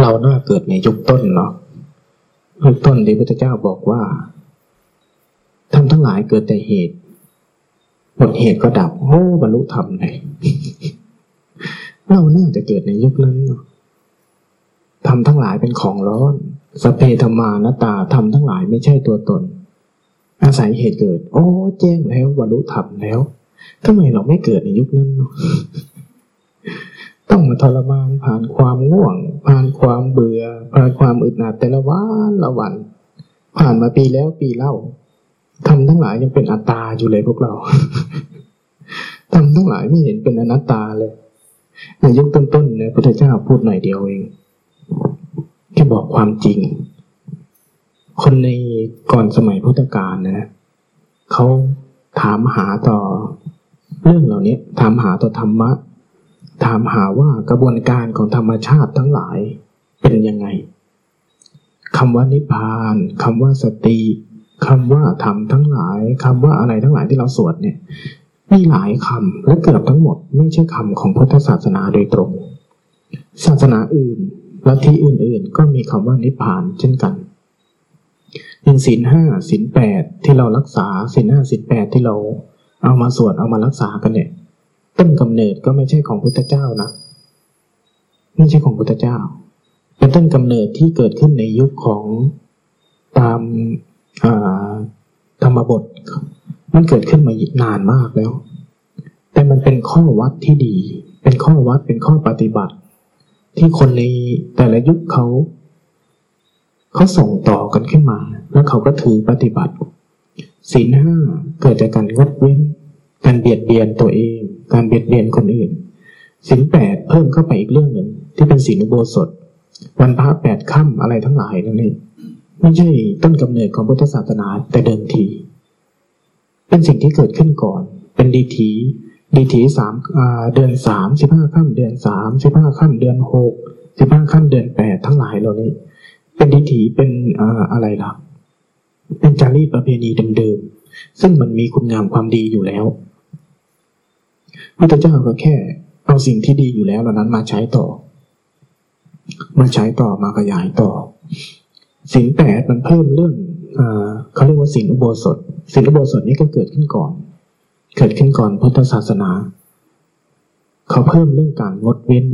เราน่าเกิดในยุคต้นเนาะยุคต้นที่พระพุทธเจ้าบอกว่าทำทั้งหลายเกิดแต่เหตุหมดเหตุก็ดับโอ้บรรลุธรรมเลยเราน่าจะเกิดในยุคนั้นเนาะทำทั้งหลายเป็นของร้อนสเพธรรมานตาทำทั้งหลายไม่ใช่ตัวตน อาศัยเหตุเกิด โอ้แจ้งแล้วบรรลุธรรมแล้วทำไมเราไม่เกิดในยุคนั้นเนาะ ต้องมาทรมานผ่านความง่วง ผ่านความเบื่อ ผ่านความอึดอัดแต่ละวันละวัน ผ่านมาปีแล้วปีเล่าทำทั้งหลายยังเป็นอัตตาอยู่เลยพวกเราทำทั้งหลายไม่เห็นเป็นอนัตตาเลยในยุคต้นๆเนี่ยพระเจ้าพูดหน่อยเดียวเองแค่บอกความจริง คนในก่อนสมัยพุทธกาลนะเขาถามหาต่อเรื่องเหล่านี้ถามหาต่อธรรมะ ถามหาว่ากระบวนการของธรรมชาติทั้งหลายเป็นยังไงคำว่านิพพานคำว่าสติคำว่าธรรมทั้งหลายคำว่าอะไรทั้งหลายที่เราสวดเนี่ยมีหลายคำและเกือบทั้งหมดไม่ใช่คำของพุทธศาสนาโดยตรง ศาสนาอื่นลัทธิอื่นๆ ก็มีคำว่านิพพานเช่นกันอย่างศีลห้าศีลแปดที่เรารักษาศีลห้าศีลแปดที่เราเอามาสวดเอามารักษากันเนี่ย ต้นกำเนิดก็ไม่ใช่ของพุทธเจ้านะ ไม่ใช่ของพุทธเจ้า เป็นต้นกำเนิดที่เกิดขึ้นในยุคของตามธรรมบท มันเกิดขึ้นมานานมากแล้ว แต่มันเป็นข้อวัดที่ดี เป็นข้อวัดเป็นข้อปฏิบัติ ที่คนในแต่ละยุคเขาเขาส่งต่อกันขึ้นมา แล้วเขาก็ถือปฏิบัติศีลห้าเกิดจากการงดเว้นการเบียดเบียนตัวเอง การเบียดเบียนคนอื่นศีลแปดเพิ่มเข้าไปอีกเรื่องหนึ่งที่เป็นศีลอุโบสถ วันพระแปดค่ำอะไรทั้งหลายนั่นเองไม่ใช่ต้นกำเนิดของพุทธศาสนาแต่เดิมที เป็นสิ่งที่เกิดขึ้นก่อน เป็นดีทีดีทีสามเดือนสามสิบห้าค่ำเดือนสามสิบห้าค่ำเดือนหกสิบห้าค่ำเดือนแปดทั้งหลายเหล่านี้ เป็นดีทีเป็นอะไรล่ะ เป็นจารีตประเพณีเดิมๆซึ่งมันมีคุณงามความดีอยู่แล้ว พระเจ้าก็แค่ เอาสิ่งที่ดีอยู่แล้วเหล่านั้นมาใช้ต่อ มาใช้ต่อมาขยายต่อสินแปดมันเพิ่มเรื่องเขาเรียกว่าสินอุโบสถสินอุโบสถนี้ก็เกิดขึ้นก่อน เกิดขึ้นก่อนพุทธศาสนา เขาเพิ่มเรื่องการงดเว้น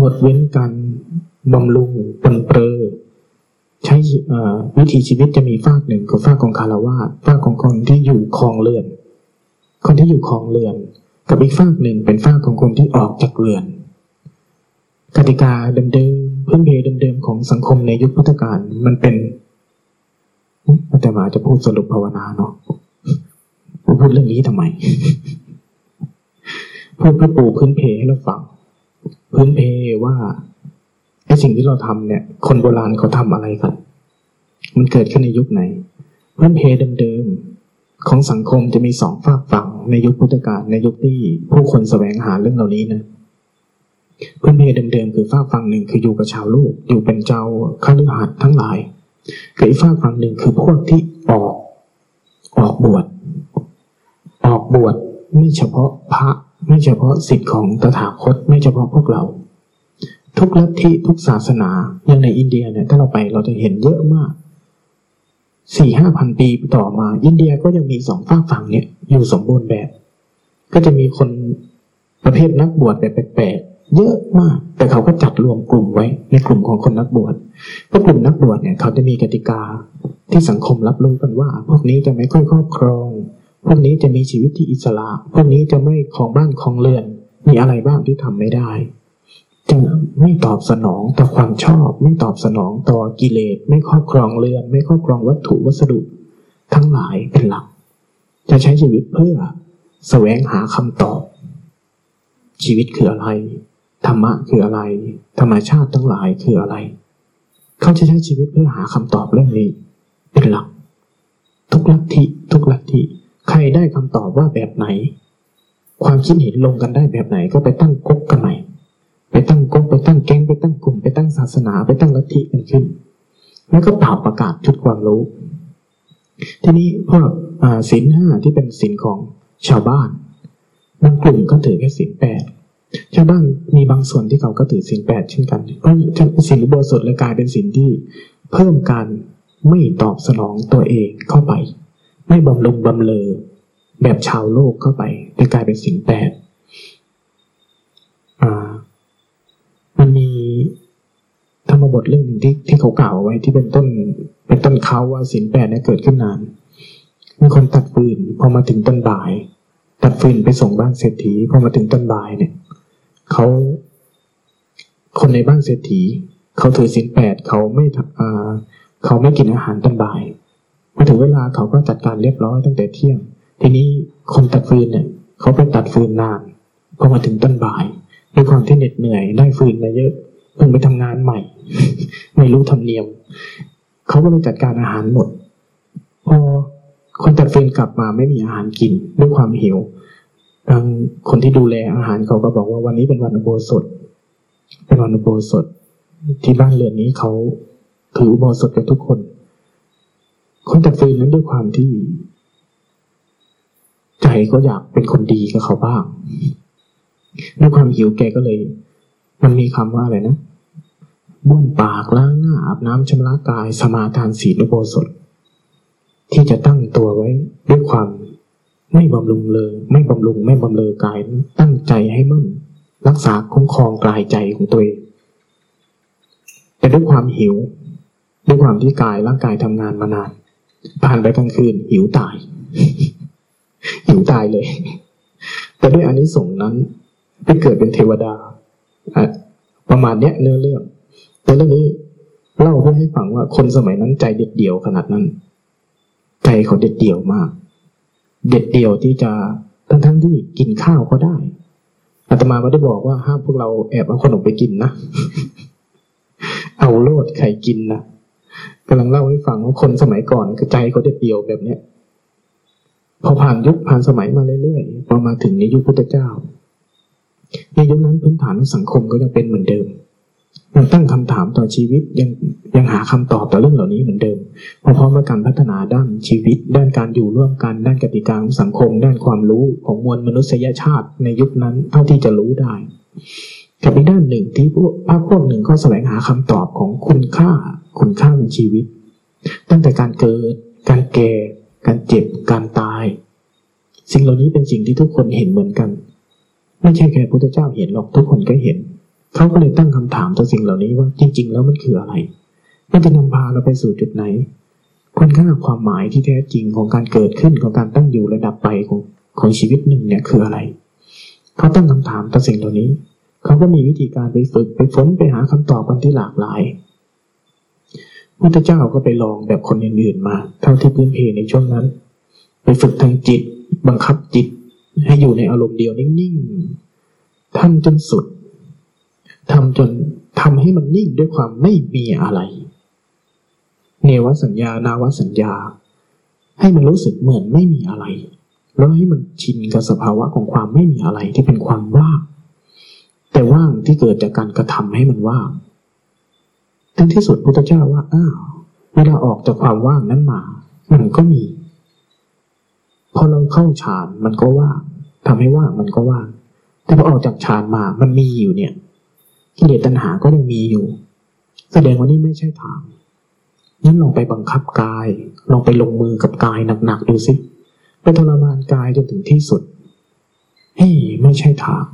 งดเว้นการบำรุงปนเปรอใช้วิถีชีวิตจะมีฝากหนึ่งคือฝากของคารวาสฝากของคนที่อยู่คลองเรือน คนที่อยู่คลองเรือน กับอีกฝากหนึ่งเป็นฝากของคนที่ออกจากเรือน กติกาเดิมๆพื้นเพเดิมๆของสังคมในยุคพุทธกาลมันเป็นอาจารย์จะพูดสรุปภาวนาเนาะพูดเรื่องนี้ทำไมพูดเพื่อปูพื้นเพให้เราฟังพื้นเพว่าไอ้สิ่งที่เราทำเนี่ย คนโบราณเขาทำอะไรกันมันเกิดขึ้นในยุคไหน พื้นเพเดิมๆ ของสังคมจะมีสองฝากฝั่งในยุคพุทธกาลในยุคที่ผู้คนแสวงหาเรื่องเหล่านี้นะพื้นเพเดิมๆคือฝากฝั่งหนึ่งคืออยู่กับชาวลูกอยู่เป็นเจ้าข้าลือหัดทั้งหลายกับอีกฝากฝั่งหนึ่งคือพวกที่ออก ออกบวชออกบวชไม่เฉพาะพระไม่เฉพาะสิทธิ์ของตถาคตไม่เฉพาะพวกเรา ทุกลัทธิทุกศาสนาอย่างในอินเดียเนี่ยถ้าเราไปเราจะเห็นเยอะมาก สี่ห้าพันปีต่อมา อินเดียก็ยังมีสองฝากฝั่งเนี่ย อยู่สมบูรณ์แบบ ก็จะมีคนประเภทนักบวชแบบแปลกๆเยอะมาก แต่เขาก็จัดรวมกลุ่มไว้ในกลุ่มของคนนักบวชพวกกลุ่มนักบวชเนี่ย เขาจะมีกติกาที่สังคมรับรู้กันว่า พวกนี้จะไม่ค่อยครอบครอง พวกนี้จะมีชีวิตที่อิสระ พวกนี้จะไม่ของบ้านของเรือน มีอะไรบ้างที่ทำไม่ได้ จะไม่ตอบสนองต่อความชอบ ไม่ตอบสนองต่อกิเลส ไม่ครอบครองเรือน ไม่ครอบครองวัตถุวัสดุ ทั้งหลายเป็นหลัก จะใช้ชีวิตเพื่อแสวงหาคำตอบ ชีวิตคืออะไร ธรรมะคืออะไร ธรรมชาติทั้งหลายคืออะไร เขาจะใช้ชีวิตเพื่อหาคำตอบเรื่องนี้ เป็นหลัก ทุกลัทธิทุกลัทธิใครได้คำตอบว่าแบบไหน ความคิดเห็นลงกันได้แบบไหนก็ไปตั้งกกกันใหม่ ไปตั้งก๊กไปตั้งแก๊งไปตั้งกลุ่มไปตั้งศาสนาไปตั้งลัทธิกันขึ้น แล้วก็เป่าประกาศชุดความรู้ ทีนี้พวกศีลห้าที่เป็นศีลของชาวบ้านบางกลุ่มก็ถือแค่ศีลแปดชาวบ้านมีบางส่วนที่เขาก็ถือศีลแปดเช่นกัน เพราะศีลอุโบสถเลยกลายเป็นศีลที่เพิ่มการไม่ตอบสนองตัวเองเข้าไป ไม่บำรุงบำเลอแบบชาวโลกเข้าไปเลยกลายเป็นศีลแปดอ่า มันมีธรรมบ ทเรื่องหนึ่งที่ที่เขากล่าวเอาไว้ที่เป็นต้น เป็นต้นเขาว่าศีลแปดเนี่ยเกิดขึ้นนานมีคนตัดฟืนพอมาถึงต้นบ่าย ตัดฟืนไปส่งบ้านเศรษฐีพอมาถึงต้นบ่ายเนี่ยเขาคนในบ้านเศรษฐีเขาถือศีลแปดเขาไม่ทำอ่าเขาไม่กินอาหารตอนบ่ายมาถึงเวลาเขาก็จัดการเรียบร้อยตั้งแต่เที่ยง ทีนี้คนตัดฟืนเนี่ยเขาไปตัดฟืนนานพอมาถึงต้นบ่ายด้วยความที่เหน็ดเหนื่อยได้ฟืนมาเยอะ เพิ่งไปทำงานใหม่ ไม่รู้ธรรมเนียม เขาก็เลยจัดการอาหารหมด พอคนตัดเฟืนกลับมาไม่มีอาหารกินด้วยความหิวทางคนที่ดูแลอาหารเขาก็บอกว่าวันนี้เป็นวันอุโบสถ เป็นวันอุโบสถ ที่บ้านเรือนนี้เขาถืออุโบสถกันทุกคน คนตัดเฟืนนั้นด้วยความที่ ใจก็อยากเป็นคนดีกับเขาบ้างด้วยความหิวแกก็เลย มันมีคำว่าอะไรนะ บ้วนปากล้างหน้าอาบน้ำชำระกายสมาทานศีลอุโบสถ ที่จะตั้งตัวไว้ด้วยความไม่บำรุงเลย ไม่บำรุงไม่บำเลอกายตั้งใจให้มั่น รักษาคุ้มครองกายใจของตัวเองแต่ด้วยความหิว ด้วยความที่กายร่างกายทำงานมานานผ่านไปกลางคืนหิวตาย หิวตายเลย แต่ด้วยอานิสงส์นั้นไปเกิดเป็นเทวดา ประมาณเนี้ยเนื้อเรื่อง แต่เรื่องนี้เล่าเพื่อให้ฟังว่าคนสมัยนั้นใจเด็ดเดี่ยวขนาดนั้น ใจเขาเด็ดเดี่ยวมาก เด็ดเดี่ยวที่จะทั้งทั้งที่กินข้าวก็ได้อาตมาไม่ได้บอกว่าห้ามพวกเราแอบเอาขนมไปกินนะ เอาโลดไข่กินนะกำลังเล่าให้ฟังว่าคนสมัยก่อนคือใจเขาเด็ดเดี่ยวแบบเนี้ยพอผ่านยุคผ่านสมัยมาเรื่อยๆพอมาถึงในยุคพุทธเจ้า ในยุคนั้นพื้นฐานสังคมก็ยังเป็นเหมือนเดิม ยังตั้งคำถามต่อชีวิตยังยังหาคำตอบต่อเรื่องเหล่านี้เหมือนเดิมพร้อมกับการพัฒนาด้านชีวิต ด้านการอยู่ร่วมกัน ด้านกติกาของสังคม ด้านความรู้ของมวลมนุษยชาติในยุคนั้นเท่าที่จะรู้ได้กับอีกด้านหนึ่งที่พวกภาคพวกหนึ่งก็แสวงหาคำตอบของคุณค่า คุณค่าของชีวิต ตั้งแต่การเกิด การแก่ การเจ็บ การตาย สิ่งเหล่านี้เป็นสิ่งที่ทุกคนเห็นเหมือนกัน ไม่ใช่แค่พระพุทธเจ้าเห็นหรอกทุกคนก็เห็น เขาก็เลยตั้งคำถามต่อสิ่งเหล่านี้ว่าจริง ๆ แล้วมันคืออะไร มันจะนำพาเราไปสู่จุดไหนคุณค่าความหมายที่แท้จริงของการเกิดขึ้นของการตั้งอยู่ระดับไปของของชีวิตหนึ่งเนี่ยคืออะไรเขาตั้งคำถามต่อสิ่งเหล่านี้เขาก็มีวิธีการไปฝึกไปฝนไปหาคำตอบกันที่หลากหลายพุทธเจ้าก็ไปลองแบบคนอื่นๆมา เท่าที่พื้นเพในช่วงนั้น ไปฝึกทางจิต บังคับจิต ให้อยู่ในอารมณ์เดียวนิ่งๆทำจนสุด ทำจนทำให้มันนิ่งด้วยความไม่มีอะไร เนวสัญญานาวสัญญา ให้มันรู้สึกเหมือนไม่มีอะไร แล้วให้มันชินกับสภาวะของความไม่มีอะไรที่เป็นความว่างแต่ว่างที่เกิดจากการกระทำให้มันว่างทั้งที่สุดพุทธเจ้าว่าอ้าวเวลาออกจากความว่างนั้นมา มันก็มี พอเราเข้าฌานมันก็ว่างทำให้ว่างมันก็ว่าง แต่พอออกจากฌานมา มันมีอยู่เนี่ย กิเลสตัณหาก็ยังมีอยู่ แสดงว่านี่ไม่ใช่ทางงั้นลองไปบังคับกาย ลองไปลงมือกับกายหนักๆดูสิไปทรมานกายจนถึงที่สุดเฮ้ยไม่ใช่ทาง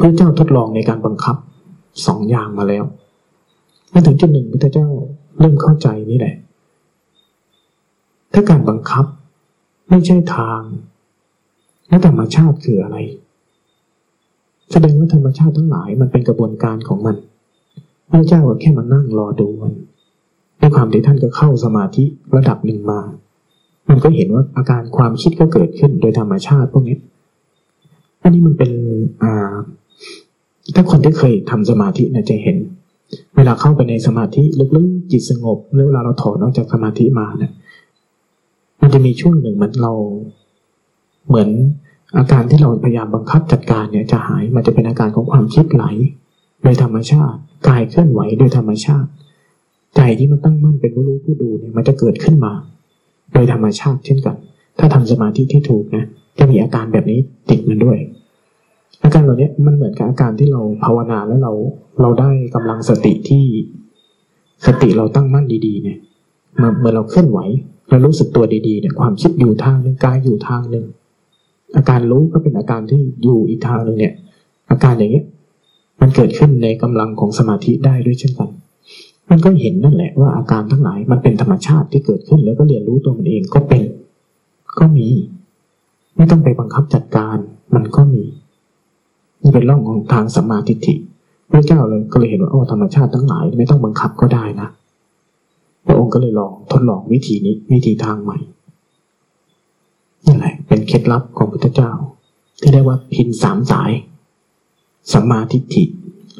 พระเจ้าทดลองในการบังคับสองอย่างมาแล้วมาถึงจุดหนึ่งพระเจ้าเริ่มเข้าใจนี่แหละ ถ้าการบังคับ ไม่ใช่ทาง แล้วธรรมชาติคืออะไร แสดงว่าธรรมชาติทั้งหลายมันเป็นกระบวนการของมัน พระเจ้าก็แค่มานั่งรอดูมันด้วยความที่ท่านก็เข้าสมาธิระดับหนึ่งมา มันก็เห็นว่าอาการความคิดก็เกิดขึ้นโดยธรรมชาติพวกนี้อันนี้มันเป็นอ่าถ้าคนที่เคยทำสมาธิเนี่ยจะเห็น เวลาเข้าไปในสมาธิลึกๆจิตสงบแล้วเวลาเราถอนออกจากสมาธิมาเนี่ยมันจะมีช่วงหนึ่งเหมือนเราเหมือน อาการที่เราพยายามบังคับจัดการเนี่ยจะหายมันจะเป็นอาการของความคิดไหล โดยธรรมชาติกายเคลื่อนไหวโดยธรรมชาติ ใจที่มันตั้งมั่นเป็นผู้รู้ผู้ดูเนี่ยมันจะเกิดขึ้นมา โดยธรรมชาติเช่นกัน ถ้าทำสมาธิที่ถูกนะจะมีอาการแบบนี้ติดมันด้วย อาการเหล่านี้มันเหมือนกับอาการที่เราภาวนาแล้วเราเราได้กำลังสติที่สติเราตั้งมั่นดีๆเนี่ยเมื่อเราเคลื่อนไหวเรารู้สึกตัวดีๆเนี่ยความคิดอยู่ทางหนึ่งกายอยู่ทางหนึ่ง อาการรู้ก็เป็นอาการที่อยู่อีกทางหนึ่งเนี่ย อาการอย่างเงี้ย มันเกิดขึ้นในกำลังของสมาธิได้ด้วยเช่นกัน มันก็เห็นนั่นแหละว่าอาการทั้งหลายมันเป็นธรรมชาติที่เกิดขึ้น แล้วก็เรียนรู้ตัวมันเองก็เป็น ก็มี ไม่ต้องไปบังคับจัดการ มันก็มี นี่เป็นร่องของทางสัมมาทิฏฐิพระเจ้าเลยก็เลยเห็นว่าโอ้ธรรมชาติทั้งหลายไม่ต้องบังคับก็ได้นะพระองค์ก็เลยลองทดลองวิธีนี้วิธีทางใหม่นี่แหละ เป็นเคล็ดลับของพุทธเจ้า ที่เรียกว่าพินสามสายสัมมาทิฏฐิ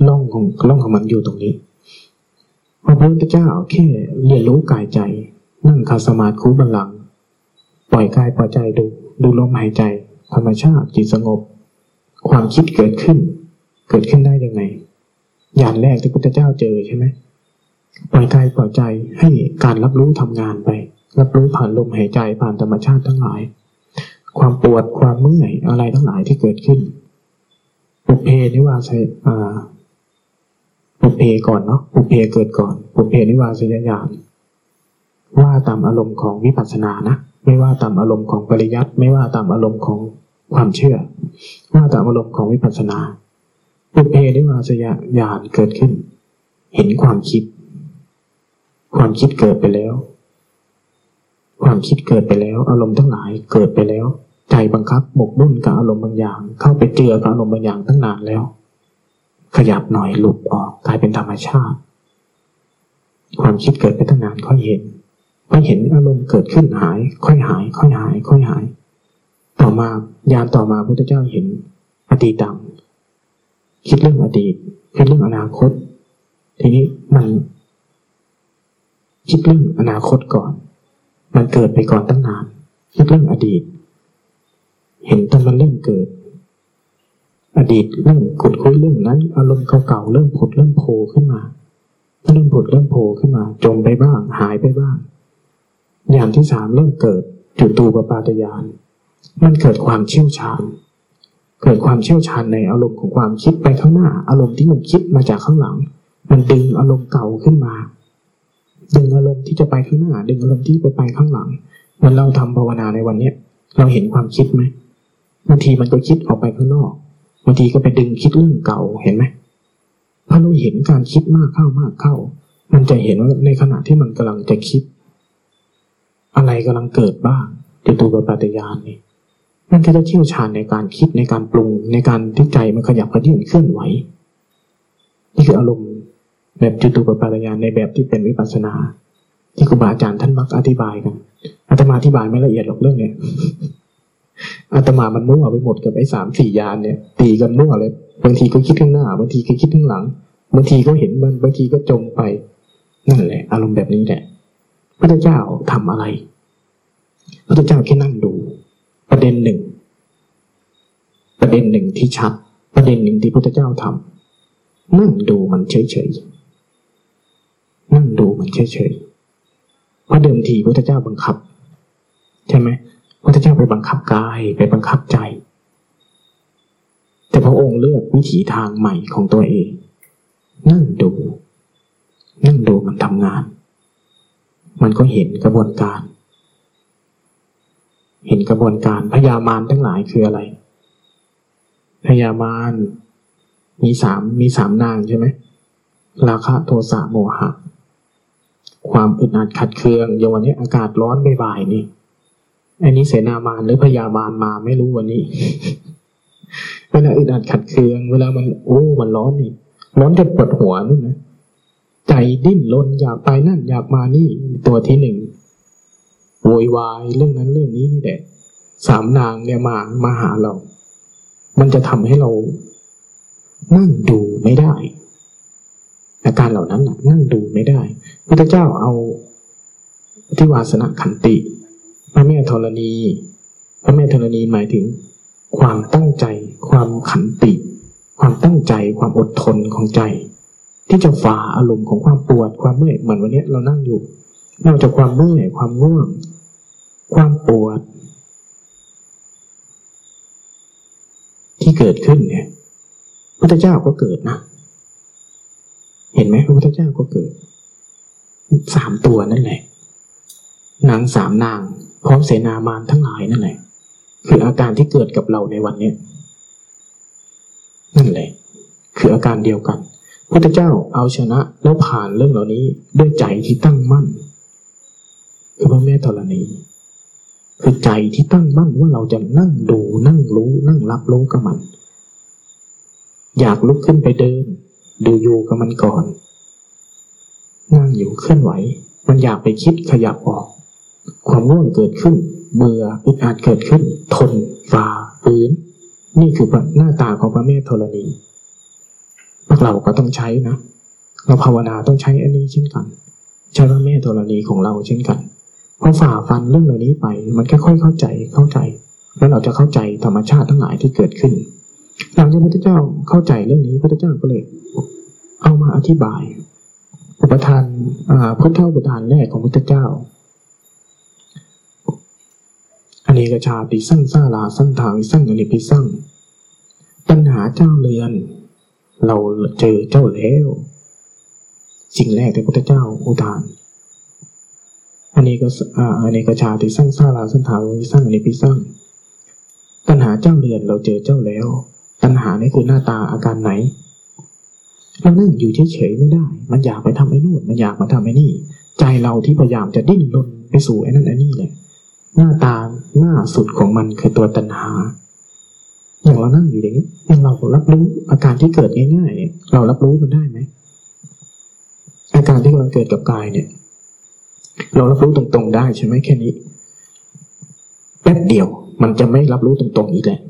ล่องของล่องของมันอยู่ตรงนี้พระพุทธเจ้าแค่เรียนรู้กายใจ นั่งคาสมาธิคูบัลลัง ปล่อยกายปล่อยใจดูดูลมหายใจ ธรรมชาติจิตสงบ ความคิดเกิดขึ้น เกิดขึ้นได้ยังไงอย่างแรกที่พุทธเจ้าเจอใช่ไหมปล่อยกายปล่อยใจให้การรับรู้ทำงานไป รับรู้ผ่านลมหายใจผ่านธรรมชาติทั้งหลาย ความปวดความเมื่อยอะไรทั้งหลายที่เกิดขึ้นปุเพนิวาสอ่าปุเพก่อนเนาะปุเพเกิดก่อนปุเพนิวาสยญาณว่าตามอารมณ์ของวิปัสสนานะไม่ว่าตามอารมณ์ของปริยัติไม่ว่าตามอารมณ์ของความเชื่อ ว่าตามอารมณ์ของวิปัสสนาปุเพนิวาสยญาณเกิดขึ้น เห็นความคิด ความคิดเกิดไปแล้ว ความคิดเกิดไปแล้ว อารมณ์ทั้งหลายเกิดไปแล้ว ใจบังคับหมกมุ่นกับอารมณ์บางอย่าง เข้าไปเจือกับอารมณ์บางอย่างตั้งนานแล้ว ขยับหน่อยหลุดออกกลายเป็นธรรมชาติ ความคิดเกิดไปตั้งนานค่อยเห็นค่อยเห็นอารมณ์เกิดขึ้นหาย ค่อยหาย ค่อยหาย ค่อยหาย ต่อมายานต่อมาพระพุทธเจ้าเห็นอดีตดังคิดเรื่องอดีตคิดเรื่องอนาคต ทีนี้มันคิดเรื่องอนาคตก่อน มันเกิดไปก่อนตั้งนาน คิดเรื่องอดีต เห็นตอนมันเริ่มเกิด อดีตเรื่องขุดคุยเรื่องนั้น อารมณ์เก่าๆเริ่มผุดเริ่มโผล่ขึ้นมาเริ่มผุดเริ่มโผล่ขึ้นมา จมไปบ้าง หายไปบ้าง อย่างที่สามเริ่มเกิดจุตูปปาตยาน มันเกิดความเชี่ยวชาญ เกิดความเชี่ยวชาญในอารมณ์ของความคิดไปข้างหน้า อารมณ์ที่มันคิดมาจากข้างหลัง มันดึงอารมณ์เก่าขึ้นมา ดึงอารมณ์ที่จะไปข้างหน้า ดึงอารมณ์ที่ไปไปข้างหลัง เหมือนเราทำภาวนาในวันเนี้ยเราเห็นความคิดไหม บางทีมันก็คิดออกไปข้างนอกบางทีก็ไปดึงคิดเรื่องเก่าเห็นไหมถ้าเราเห็นการคิดมากเข้ามากเข้า มันจะเห็นว่าในขณะที่มันกำลังจะคิด อะไรกำลังเกิดบ้างจตุปปาตยานนี่มันก็จะเชี่ยวชาญในการคิดในการปรุงในการที่ใจมันขยับกระดิ่งเคลื่อนไหวนี่คืออารมณ์แบบจุตูปปาตยานในแบบที่เป็นวิปัสสนา ที่ครูบาอาจารย์ท่านมักอธิบายกันอาตมาอธิบายไม่ละเอียดหรอกเรื่องเนี้ย อาตมามันมั่วไปหมดกับไอ้สามสี่ยานเนี่ย ตีกันมั่วเลยบางทีก็คิดข้างหน้าบางทีก็คิดข้างหลังบางทีก็เห็นมันบางทีก็จมไปนั่นแหละ อารมณ์แบบนี้แหละพระเจ้าทำอะไรพระเจ้าแค่นั่งดู ประเด็นหนึ่ง ประเด็นหนึ่งที่ชัด ประเด็นหนึ่งที่พระเจ้าทำนั่งดูมันเฉยๆนั่งดูมันเฉยๆเพราะเดิมทีพระเจ้าบังคับ ใช่ไหม พระเจ้าไปบังคับกายไปบังคับใจ แต่พระองค์เลือกวิถีทางใหม่ของตัวเอง นั่งดู นั่งดูมันทำงาน มันก็เห็นกระบวนการ เห็นกระบวนการพยามารทั้งหลายคืออะไร พยามารมีสามมีสามนางใช่ไหมราคะโทสะโมหะ ความอึดอัดขัดเคืองอย่างวันนี้อากาศร้อนบ่ายๆนี่ อันนี้เสนามานหรือพยาบาลมาไม่รู้วันนี้ เวลาอึดอัดขัดเคือง เวลามันโอ้มันร้อนนี่ร้อนจนปวดหัวนู่นนะใจดิ้นรนอยากไปนั่นอยากมานี่ตัวที่หนึ่งโวยวายเรื่องนั้นเรื่องนี้นี่แหละสามนางเนี่ยมามาหาเรา มันจะทำให้เรา นั่งดูไม่ได้ อาการเหล่านั้นนะนั่งดูไม่ได้พระเจ้าเอาที่วาสนาขันติ พระแม่ธรณี พระแม่ธรณีหมายถึง ความตั้งใจ ความขันติ ความตั้งใจ ความอดทนของใจ ที่จะฝ่าอารมณ์ของความปวดความเมื่อยเหมือนวันนี้เรานั่งอยู่ นอกจากความเมื่อยความง่วง ความปวด ที่เกิดขึ้นเนี่ยพระเจ้าก็เกิดนะเห็นไหมพระพุทธเจ้าก็เกิดสามตัวนั่นแหละนางสามนาง พร้อมเสนามารทั้งหลายนั่นแหละ คืออาการที่เกิดกับเราในวันนี้นั่นแหละ คืออาการเดียวกันพุทธเจ้าเอาชนะแล้วผ่านเรื่องเหล่านี้ด้วยใจที่ตั้งมั่นคือพระแม่ธรณีคือใจที่ตั้งมั่นว่าเราจะนั่งดูนั่งรู้นั่งรับรู้กับมัน อยากลุกขึ้นไปเดิน ดูอยู่กับมันก่อน นั่งอยู่เคลื่อนไหว มันอยากไปคิดขยับออก ความง่วงเกิดขึ้น เบื่ออึดอัดเกิดขึ้น ทนฝ่าฝืนนี่คือหน้าตาของพระแม่ธรณีพวกเราก็ต้องใช้นะ เราภาวนาต้องใช้อันนี้เช่นกันใช้พระแม่ธรณีของเราเช่นกันพอฝ่าฟันเรื่องเหล่านี้ไป มันค่อยๆเข้าใจเข้าใจ แล้วเราจะเข้าใจธรรมชาติทั้งหลายที่เกิดขึ้นหลังจากพระเจ้าเข้าใจเรื่องนี้พระเจ้าก็เลย เอามาอธิบาย อุปทานพุทธอุปทานแรกของพระเจ้า อันนี้กชาติสั้นซาลาสั้นทางสั้นอันนี้พิสั้งปัญหาเจ้าเรือน เราเจอเจ้าแล้ว สิ่งแรกที่พระเจ้าอุทานอันนี้ก็อันนี้ก็ชาติสร้างซาลาสั้นถาวสร้างอันนี้พิสร้างตัณหาเจ้าเรือนเราเจอเจ้าแล้วตัณหานี่คือหน้าตาอาการไหนเรานั่งอยู่เฉยๆไม่ได้ มันอยากไปทำไอ้นู่น มันอยากมาทำไอ้นี่ ใจเราที่พยายามจะดิ้นรนไปสู่ไอ้นั่นไอ้นี่แหละ หน้าตาหน้าสุดของมันคือตัวตัณหา อย่างเรานั่งอยู่อย่างนี้อย่างเรารับรู้อาการที่เกิดง่ายๆเรารับรู้มันได้ไหมอาการที่กำลังเกิดกับกายเนี่ย เรารับรู้ตรงๆได้ใช่ไหมแค่นี้แป๊บเดียว มันจะไม่รับรู้ตรงๆอีกแล้ว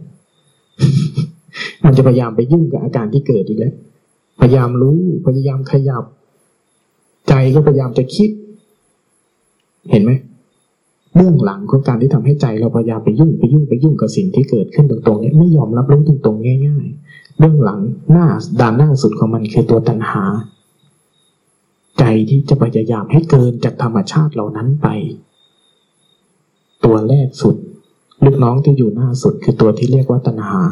มันจะพยายามไปยุ่งกับอาการที่เกิดอีกแล้วพยายามรู้พยายามขยับ ใจก็พยายามจะคิด เห็นไหม เบื้องหลังของการที่ทำให้ใจเราพยายามไปยุ่งไปยุ่งไปยุ่งกับสิ่งที่เกิดขึ้นตรงๆเนี่ยไม่ยอมรับรู้ตรงๆง่าย ๆ เบื้องหลังหน้าด้านหน้าสุดของมันคือตัวตัณหา ใจที่จะพยายามให้เกินจากธรรมชาติเหล่านั้นไป ตัวแรกสุด ลูกน้องที่อยู่หน้าสุดคือตัวที่เรียกว่าตัณหา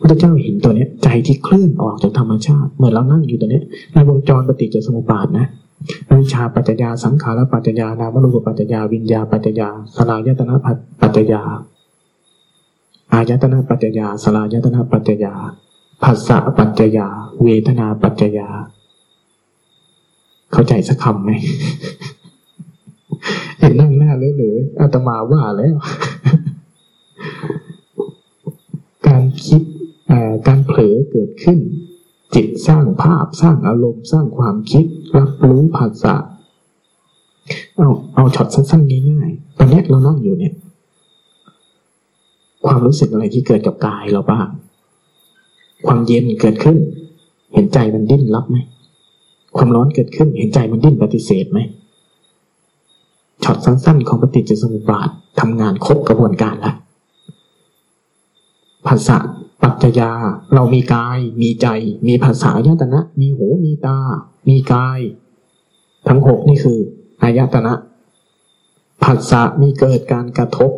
พระเจ้าเห็นตัวนี้ใจที่เคลื่อนออกจากธรรมชาติ เหมื่อเรานั่งอยู่ตัวนี้ในวงจรปฏิจจสมุปบาทนะ วิชาปัจจยาสังขารปัจจยานามรูปปัจจยาวิญญาปัจจยาสลายตนะปัจจยาอายตนะปัจจยาสลายตนะปัจจยาภาษาปัจจยา เวทนาปัจจยา เข้าใจสักคำไหมเห็นนั่งหน้าเลยหรืออาตมาว่าแล้ว การคิดการเผลอเกิดขึ้น จิตสร้างภาพสร้างอารมณ์ สร้างความคิด รับรู้ภาษาเอาเอาช็อตสั้นๆง่ายๆตอนนี้เรานั่งอยู่เนี่ย ความรู้สึกอะไรที่เกิดกับกายเราบ้างความเย็นเกิดขึ้น เห็นใจมันดิ้นรับไหมความร้อนเกิดขึ้น เห็นใจมันดิ้นปฏิเสธไหมช็อตสั้น ๆ ของปฏิจจสมุปบาททำงานครบกระบวนการละภาษา ปัจจยา เรามีกาย มีใจ มีภาษายตนะ มีหู มีตา มีกาย ทั้งหกนี่คืออายตนะภาษามีเกิดการกระทบ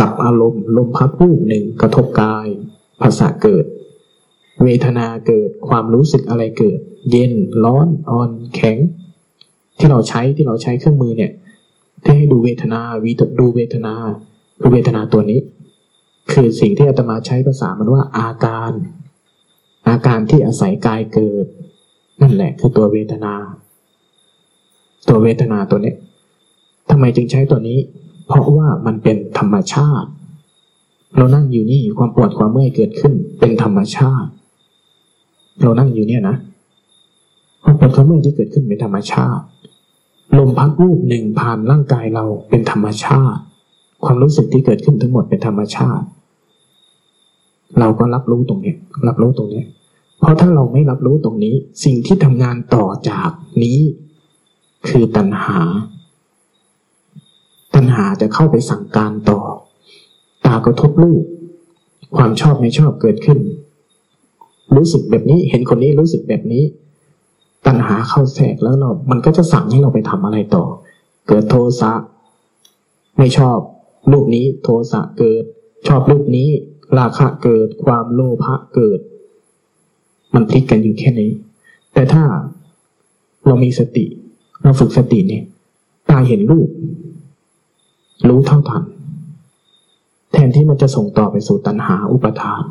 กับอารมณ์ ลมพัดรูปหนึ่งกระทบกายภาษาเกิด เวทนาเกิดความรู้สึกอะไรเกิด เย็นร้อนอ่อนแข็ง ที่เราใช้ที่เราใช้เครื่องมือเนี่ยที่ให้ดูเวทนาวิดูเวทนาคือเวทนาตัวนี้ คือสิ่งที่อาตมาใช้ภาษามันว่าอาการ อาการที่อาศัยกายเกิด นั่นแหละคือตัวเวทนา ตัวเวทนาตัวนี้ทำไมจึงใช้ตัวนี้ เพราะว่ามันเป็นธรรมชาติ เรานั่งอยู่นี่ความปวดความเมื่อยเกิดขึ้น เป็นธรรมชาติ เรานั่งอยู่เนี่ยนะความปวดความเมื่อยที่เกิดขึ้นเป็นธรรมชาติลมพัดรูปหนึ่งผ่านร่างกายเราเป็นธรรมชาติ ความรู้สึกที่เกิดขึ้นทั้งหมดเป็นธรรมชาติ เราก็รับรู้ตรงนี้รับรู้ตรงนี้ เพราะถ้าเราไม่รับรู้ตรงนี้ สิ่งที่ทำงานต่อจากนี้ คือตัณหา ตัณหาจะเข้าไปสั่งการต่อ ตากระทบรูปความชอบไม่ชอบเกิดขึ้น รู้สึกแบบนี้เห็นคนนี้รู้สึกแบบนี้ ตัณหาเข้าแทรกแล้วเรา มันก็จะสั่งให้เราไปทำอะไรต่อ เกิดโทสะไม่ชอบรูปนี้โทสะเกิดชอบรูปนี้ ราคะเกิด ความโลภะเกิด มันพลิกกันอยู่แค่นี้ แต่ถ้าเรามีสติ เราฝึกสติเนี่ยตาเห็นรูป รู้เท่าทัน แทนที่มันจะส่งต่อไปสู่ตัณหาอุปทาน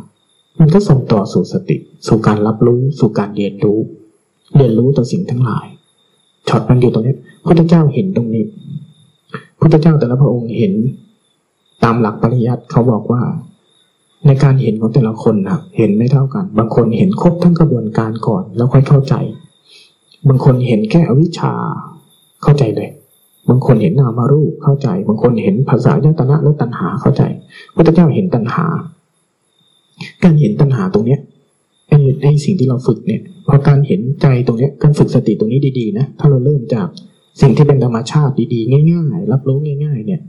มันก็ส่งต่อสู่สติ สู่การรับรู้ สู่การเรียนรู้ เรียนรู้ต่อสิ่งทั้งหลายช็อตมันอยู่ตรงนี้พุทธเจ้าเห็นตรงนี้พุทธเจ้าแต่ละพระองค์เห็น ตามหลักปริยัติเขาบอกว่า ในการเห็นของแต่ละคนนะเห็นไม่เท่ากัน บางคนเห็นครบทั้งกระบวนการก่อนแล้วค่อยเข้าใจ บางคนเห็นแค่อวิชชาเข้าใจเลย บางคนเห็นนามารูปเข้าใจ บางคนเห็นภาษายตนะและตัณหาเข้าใจพุทธเจ้าเห็นตัณหา การเห็นตัณหาตรงเนี้ยไอ้ไอ้สิ่งที่เราฝึกเนี่ยพอการเห็นใจตรงเนี้ยการฝึกสติตรงนี้ดีๆนะถ้าเราเริ่มจากสิ่งที่เป็นธรรมชาติดีๆ ง่าย ๆ รับรู้ง่าย ๆ เนี่ย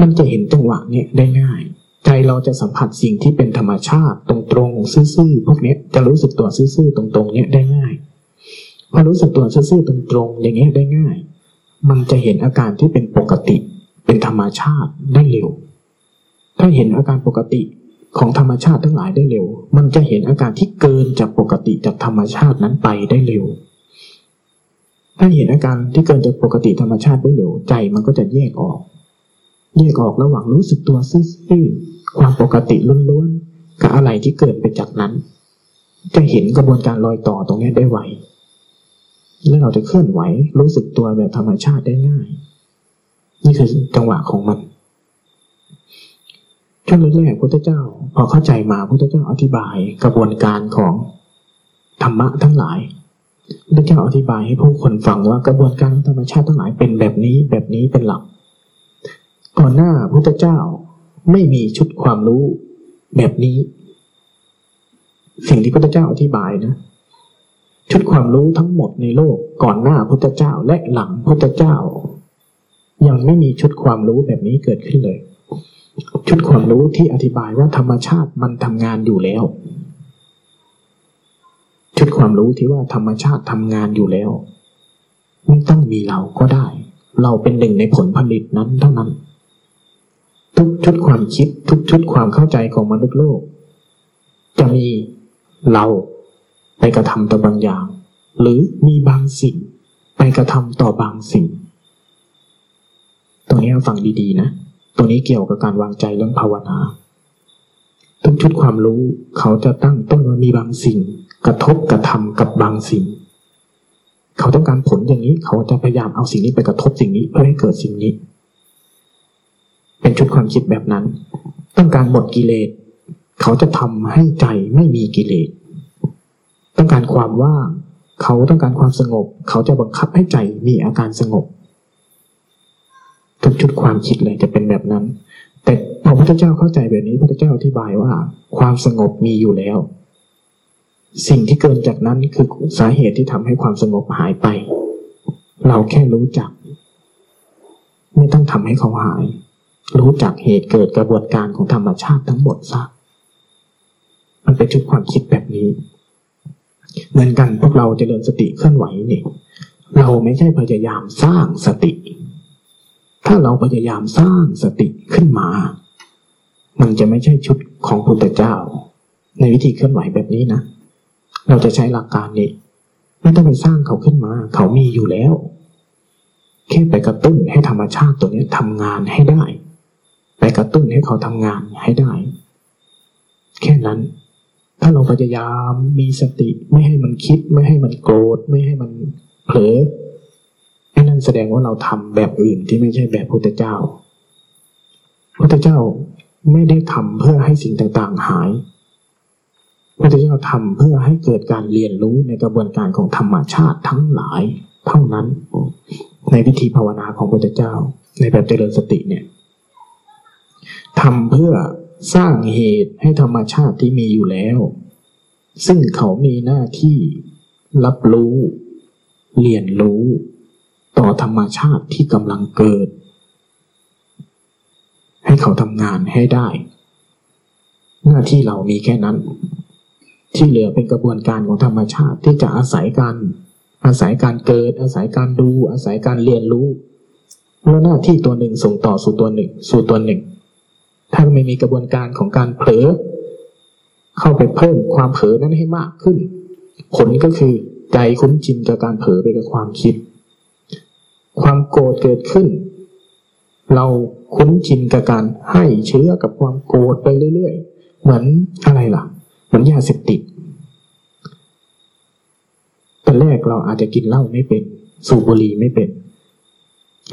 มันจะเห็นจังหวะเนี่ยได้ง่าย ใจเราจะสัมผัสสิ่งที่เป็นธรรมชาติตรงๆซื่อๆพวกนี้จะรู้สึกตัวซื่อๆตรงๆเนี่ยได้ง่ายพอรู้สึกตัวซื่อๆตรงๆอย่างเงี้ยได้ง่าย มันจะเห็นอาการที่เป็นปกติ เป็นธรรมชาติได้เร็ว ถ้าเห็นอาการปกติของธรรมชาติทั้งหลายได้เร็ว มันจะเห็นอาการที่เกินจากปกติจากธรรมชาตินั้นไปได้เร็ว ถ้าเห็นอาการที่เกินจากปกติธรรมชาติได้เร็ว ใจมันก็จะแยกออก แยกออกระหว่างรู้สึกตัวซื่อๆ ความปกติล้วนๆกับอะไรที่เกิดไปจากนั้น จะเห็นกระบวนการลอยต่อตรงนี้ได้ไวแล้วเราจะเคลื่อนไหวรู้สึกตัวแบบธรรมชาติได้ง่าย นี่คือจังหวะของมันช่วงแรกๆพุทธเจ้า พอเข้าใจมาพุทธเจ้าอธิบายกระบวนการของธรรมะทั้งหลายพุทธเจ้าอธิบายให้ผู้คนฟังว่ากระบวนการธรรมชาติทั้งหลายเป็นแบบนี้แบบนี้เป็นหลัก ก่อนหน้าพุทธเจ้า ไม่มีชุดความรู้แบบนี้ สิ่งที่พุทธเจ้าอธิบายนะ ชุดความรู้ทั้งหมดในโลกก่อนหน้าพุทธเจ้าและหลังพุทธเจ้า ยังไม่มีชุดความรู้แบบนี้เกิดขึ้นเลย ชุดความรู้ที่อธิบายว่าธรรมชาติมันทำงานอยู่แล้ว ชุดความรู้ที่ว่าธรรมชาติทำงานอยู่แล้ว ไม่ต้องมีเราก็ได้ เราเป็นหนึ่งในผลผลิตนั้นเท่านั้น ทุกชุดความคิด ทุกชุดความเข้าใจของมนุษย์โลก จะมีเราไปกระทำต่อบางอย่าง หรือมีบางสิ่ง ไปกระทำต่อบางสิ่ง ตรงนี้ฟังดีๆนะ ตัวนี้เกี่ยวกับการวางใจเรื่องภาวนา ทุกชุดความรู้เขาจะตั้งต้นว่ามีบางสิ่ง กระทบกระทำกับบางสิ่ง เขาต้องการผลอย่างนี้เขาจะพยายามเอาสิ่งนี้ไปกระทบสิ่งนี้เพื่อให้เกิดสิ่งนี้ เป็นชุดความคิดแบบนั้น ต้องการหมดกิเลส เขาจะทำให้ใจไม่มีกิเลส ต้องการความว่าง เขาต้องการความสงบ เขาจะบังคับให้ใจมีอาการสงบ ทุกชุดความคิดเลยจะเป็นแบบนั้น แต่พอพระพุทธเจ้าเข้าใจแบบนี้พระพุทธเจ้าอธิบายว่า ความสงบมีอยู่แล้ว สิ่งที่เกินจากนั้นคือสาเหตุที่ทำให้ความสงบหายไป เราแค่รู้จัก ไม่ต้องทำให้เขาหาย รู้จักเหตุเกิดกระบวนการของธรรมชาติทั้งหมดซะมันเป็นชุดความคิดแบบนี้ เหมือนกันพวกเราจเจริญสติเคลื่อนไหวนี่เราไม่ใช่พยายามสร้างสติ ถ้าเราพยายามสร้างสติขึ้นมา มันจะไม่ใช่ชุดของพุทธเจ้า ในวิธีเคลื่อนไหวแบบนี้นะเราจะใช้หลักการนี้ ไม่ต้องไปสร้างเขาขึ้นมา เขามีอยู่แล้วแค่ไปกระตุ้นให้ธรรมชาติตัวนี้ทำงานให้ได้ ไปกระตุ้นให้เขาทำงานให้ได้ แค่นั้น ถ้าเราพยายามมีสติไม่ให้มันคิด ไม่ให้มันโกรธ ไม่ให้มันเผลอนั่นแสดงว่าเราทำแบบอื่นที่ไม่ใช่แบบพุทธเจ้าพุทธเจ้าไม่ได้ทำเพื่อให้สิ่งต่างๆหายพุทธเจ้าทำเพื่อให้เกิดการเรียนรู้ในกระบวนการของธรรมชาติทั้งหลาย เท่านั้น ในวิธีภาวนาของพุทธเจ้า ในแบบเจริญสติเนี่ย ทำเพื่อสร้างเหตุให้ธรรมชาติที่มีอยู่แล้ว ซึ่งเขามีหน้าที่รับรู้ เรียนรู้ ต่อธรรมชาติที่กำลังเกิด ให้เขาทำงานให้ได้ หน้าที่เรามีแค่นั้น ที่เหลือเป็นกระบวนการของธรรมชาติที่จะอาศัยการอาศัยการเกิด อาศัยการดู อาศัยการเรียนรู้ แล้วหน้าที่ตัวหนึ่งส่งต่อสู่ตัวหนึ่ง สู่ตัวหนึ่ง ถ้าไม่มีกระบวนการของการเผลอเข้าไปเพิ่มความเผลอนั้นให้มากขึ้น ผลก็คือใจคุ้นชินกับการเผลอไปกับความคิด ความโกรธเกิดขึ้น เราคุ้นชินกับการให้เชื้อกับความโกรธไปเรื่อยๆ เหมือนอะไรล่ะ เหมือนยาเสพติดตอนแรกเราอาจจะกินเหล้าไม่เป็น สูบบุหรี่ไม่เป็น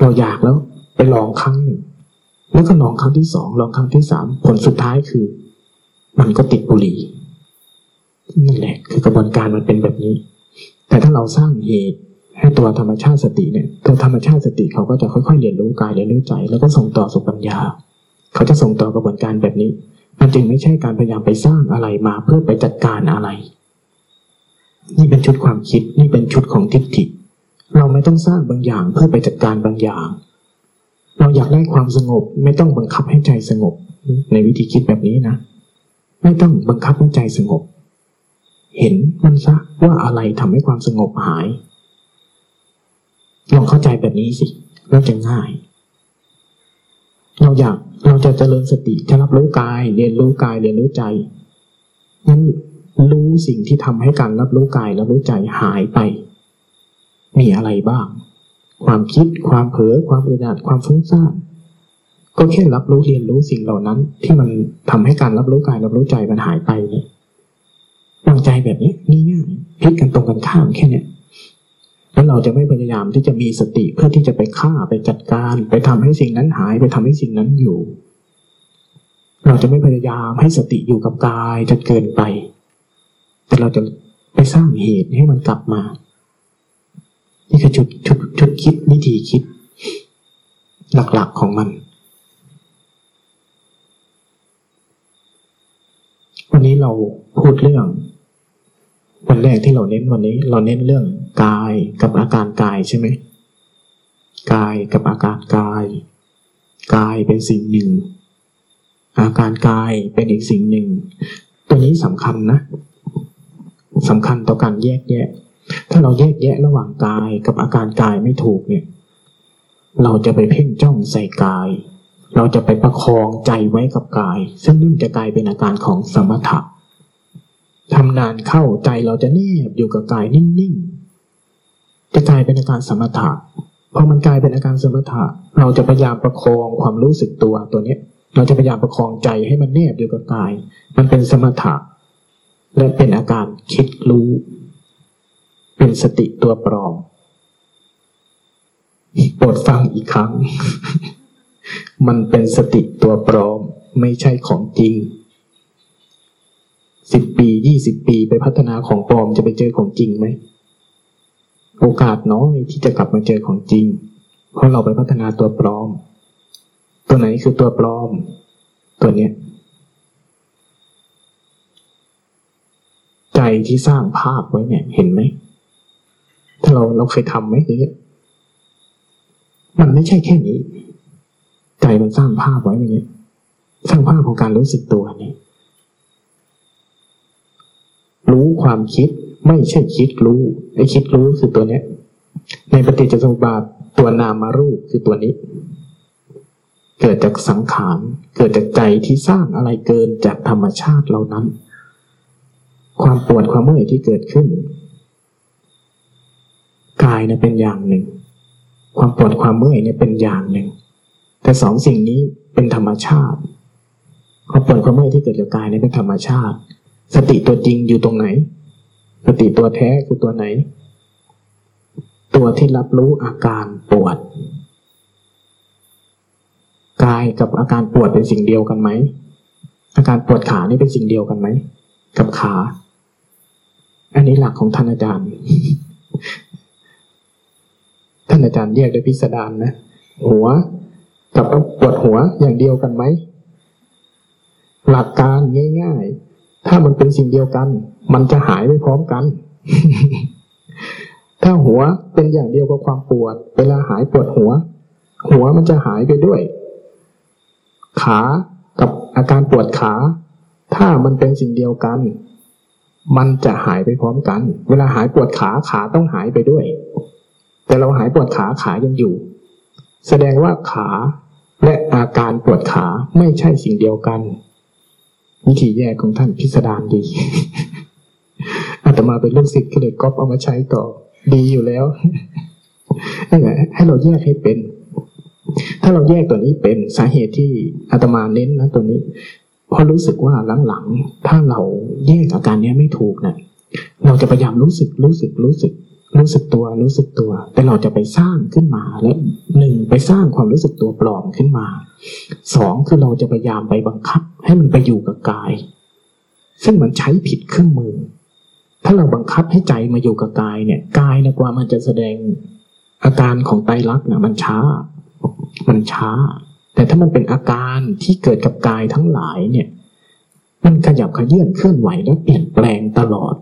เราอยากแล้วไปลองครั้งหนึ่ง แล้วก็ลองครั้งที่สองลองครั้งที่สามผลสุดท้ายคือ มันก็ติดบุหรี่นั่นแหละคือกระบวนการมันเป็นแบบนี้ แต่ถ้าเราสร้างเหตุให้ตัวธรรมชาติสติเนี่ยตัวธรรมชาติสติเขาก็จะค่อยๆเรียนรู้กายเรียนรู้ใจ แล้วก็ส่งต่อสู่ปัญญา เขาจะส่งต่อกระบวนการแบบนี้ มันจึงไม่ใช่การพยายามไปสร้างอะไรมาเพื่อไปจัดการอะไร นี่เป็นชุดความคิดนี่เป็นชุดของทิฏฐิ เราไม่ต้องสร้างบางอย่างเพื่อไปจัดการบางอย่าง เราอยากได้ความสงบ ไม่ต้องบังคับให้ใจสงบ ในวิธีคิดแบบนี้นะ ไม่ต้องบังคับให้ใจสงบ เห็นมันซะว่าอะไรทำให้ความสงบหาย ลองเข้าใจแบบนี้สิแล้วจะง่าย เราอยากเราจะเจริญสติจะรับรู้กาย เรียนรู้กายเรียนรู้ใจงั้นรู้สิ่งที่ทำให้การรับรู้กายรับรู้ใจหายไป มีอะไรบ้าง ความคิด ความเผลอความอึดอัดความฟุ้งซ่านก็แค่รับรู้เรียนรู้สิ่งเหล่านั้น ที่มันทำให้การรับรู้กายรับรู้ใจมันหายไปเนี่ยวางใจแบบนี้ง่ายๆพลิกกันตรงกันข้ามแค่เนี้ยแล้วเราจะไม่พยายามที่จะมีสติเพื่อที่จะไปฆ่าไปจัดการ ไปทำให้สิ่งนั้นหายไปทำให้สิ่งนั้นอยู่ เราจะไม่พยายามให้สติอยู่กับกายจนเกินไป แต่เราจะไปสร้างเหตุให้มันกลับมา นี่คือชุดชุดชุด คิดวิธีคิด หลักๆของมัน วันนี้เราพูดเรื่อง วันแรกที่เราเน้นวันนี้ เราเน้นเรื่องกายกับอาการกายใช่ไหมกายกับอาการกาย กายเป็นสิ่งหนึ่ง อาการกายเป็นอีกสิ่งหนึ่ง ตัวนี้สำคัญนะสำคัญต่อการแยกแยะ ถ้าเราแยกแยะระหว่างกายกับอาการกายไม่ถูกเนี่ย เราจะไปเพ่งจ้องใส่กาย เราจะไปประคองใจไว้กับกาย ซึ่งนั่นจะกลายเป็นอาการของสมถะทำนานเข้าใจเราจะแนบอยู่กับกายนิ่งๆจะกลายเป็นอาการสมถะพอมันกลายเป็นอาการสมถะ เราจะพยายามประคองความรู้สึกตัวตัวเนี้ย เราจะพยายามประคองใจให้มันแนบอยู่กับกาย มันเป็นสมถะและเป็นอาการคิดรู้ เป็นสติตัวปลอมโปรดฟังอีกครั้ง มันเป็นสติตัวปลอม ไม่ใช่ของจริงสิบปียี่สิบปีไปพัฒนาของปลอมจะไปเจอของจริงไหม โอกาสน้อยที่จะกลับมาเจอของจริง เพราะเราไปพัฒนาตัวปลอม ตัวไหนคือตัวปลอม ตัวเนี้ย ใจที่สร้างภาพไว้เนี่ย เห็นไหม เราเราเคยทำไหมอย่างเงี้ยมันไม่ใช่แค่นี้ ใจมันสร้างภาพไว้อย่างเงี้ยสร้างภาพของการรู้สึกตัวนี่รู้ความคิดไม่ใช่คิดรู้ไอ้คิดรู้คือตัวเนี้ย ในปฏิจจสมุปบาทตัวนามารูปคือตัวนี้ เกิดจากสังขารเกิดจากใจที่สร้างอะไรเกินจากธรรมชาติเหล่านั้น ความปวดความเมื่อยที่เกิดขึ้น กายเนี่ยเป็นอย่างหนึ่ง ความปวดความเมื่อยเนี่ยเป็นอย่างหนึ่ง แต่สองสิ่งนี้เป็นธรรมชาติความปวดความเมื่อยที่เกิดจากกายเนี่ยเป็นธรรมชาติ สติตัวจริงอยู่ตรงไหน สติตัวแท้คือตัวไหน ตัวที่รับรู้อาการปวดกายกับอาการปวดเป็นสิ่งเดียวกันไหมอาการปวดขานี่เป็นสิ่งเดียวกันไหมกับขา อันนี้หลักของท่านอาจารย์ ท่านอาจารย์แยกด้วยพิสดารนะ หัวกับปวดหัวอย่างเดียวกันไหม หลักการง่าย ๆ ถ้ามันเป็นสิ่งเดียวกัน มันจะหายไปพร้อมกัน ถ้าหัวเป็นอย่างเดียวกับความปวด เวลาหายปวดหัว หัวมันจะหายไปด้วย ขากับอาการปวดขา ถ้ามันเป็นสิ่งเดียวกัน มันจะหายไปพร้อมกัน เวลาหายปวดขาขาต้องหายไปด้วย แต่เราหายปวดขาขายังอยู่ แสดงว่าขาและอาการปวดขาไม่ใช่สิ่งเดียวกัน วิธีแยกของท่านพิสดารดีอาตมาเป็นลูกศิษย์ก็เลยก๊อปเอามาใช้ต่อ ดีอยู่แล้วนั่ให้เราแยกให้เป็น ถ้าเราแยกตัวนี้เป็นสาเหตุที่อาตมาเน้นนะตัวนี้เพราะรู้สึกว่าหลังๆ ถ้าเราแยกอาการนี้ไม่ถูกนะเราจะพยายามรู้สึกรู้สึกรู้สึก รู้สึกตัวรู้สึกตัว แต่เราจะไปสร้างขึ้นมาแล้วหนึ่งไปสร้างความรู้สึกตัวปลอมขึ้นมาสองคือเราจะพยายามไปบังคับ ให้มันไปอยู่กับกาย ซึ่งมันใช้ผิดเครื่องมือ ถ้าเราบังคับให้ใจมาอยู่กับกายเนี่ยกายนะกว่ามันจะแสดงอาการของไตรลักษณ์นะมันช้า มันช้า แต่ถ้ามันเป็นอาการที่เกิดกับกายทั้งหลายเนี่ย มันขยับขยื่นเคลื่อนไหวแล้วเปลี่ยนแปลงตลอด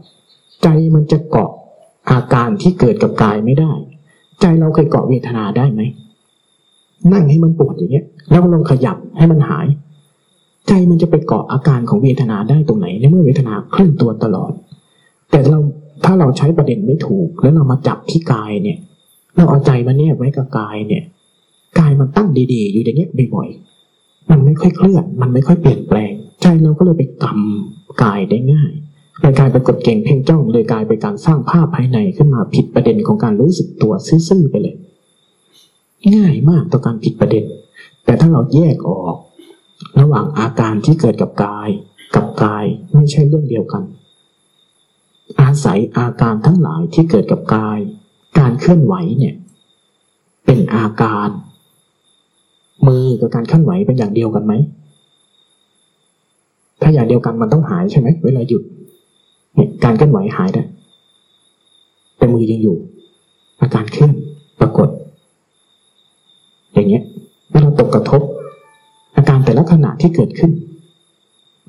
ใจมันจะเกาะ อาการที่เกิดกับกายไม่ได้ ใจเราเคยเกาะเวทนาได้ไหมนั่งให้มันปวดอย่างเงี้ย แล้วลองขยับให้มันหาย ใจมันจะไปเกาะอาการของเวทนาได้ตรงไหนในเมื่อเวทนาเคลื่อนตัวตลอด แต่เราถ้าเราใช้ประเด็นไม่ถูก แล้วเรามาจับที่กายเนี่ย เราเอาใจมาเนี่ยไว้กับกายเนี่ยกายมันตั้งดีๆ อยู่อย่างเงี้ยบ่อยๆมันไม่ค่อยเคลื่อน มันไม่ค่อยเปลี่ยนแปลง ใจเราก็เลยไปกำกายได้ง่าย เลยกลายไปกดเก่งเพ่งจ้องเลยกลายไปการสร้างภาพภายในขึ้นมาผิดประเด็นของการรู้สึกตัวซื่อๆไปเลย ง่ายมากต่อการผิดประเด็น แต่ถ้าเราแยกออก ระหว่างอาการที่เกิดกับกาย กับกายไม่ใช่เรื่องเดียวกัน อาศัยอาการทั้งหลายที่เกิดกับกาย การเคลื่อนไหวเนี่ย เป็นอาการ มือกับการเคลื่อนไหวเป็นอย่างเดียวกันไหมถ้าอย่างเดียวกันมันต้องหายใช่ไหมเวลาหยุด เนี่ยการเคลื่อนไหวหายได้แต่มือยังอยู่ อาการเคลื่อนปรากฏ อย่างเงี้ยเวลาตกกระทบ อาการแต่ละขณะที่เกิดขึ้น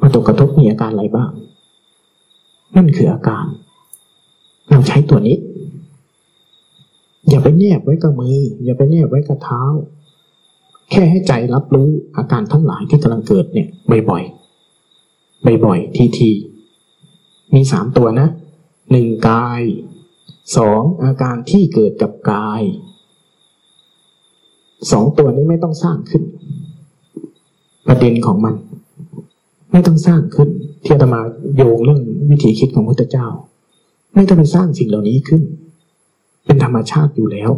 มาตกกระทบมีอาการอะไรบ้าง นั่นคืออาการ เราใช้ตัวนี้ อย่าไปแนบไว้กับมือ อย่าไปแนบไว้กับเท้า แค่ให้ใจรับรู้อาการทั้งหลายที่กำลังเกิดเนี่ยบ่อยๆบ่อยๆทีๆ มีสามตัวนะหนึ่งกายสองอาการที่เกิดกับกายสองตัวนี้ไม่ต้องสร้างขึ้น ประเด็นของมัน ไม่ต้องสร้างขึ้นที่อาตมาโยงเรื่องวิธีคิดของพระพุทธเจ้า ไม่ต้องไปสร้างสิ่งเหล่านี้ขึ้น เป็นธรรมชาติอยู่แล้ว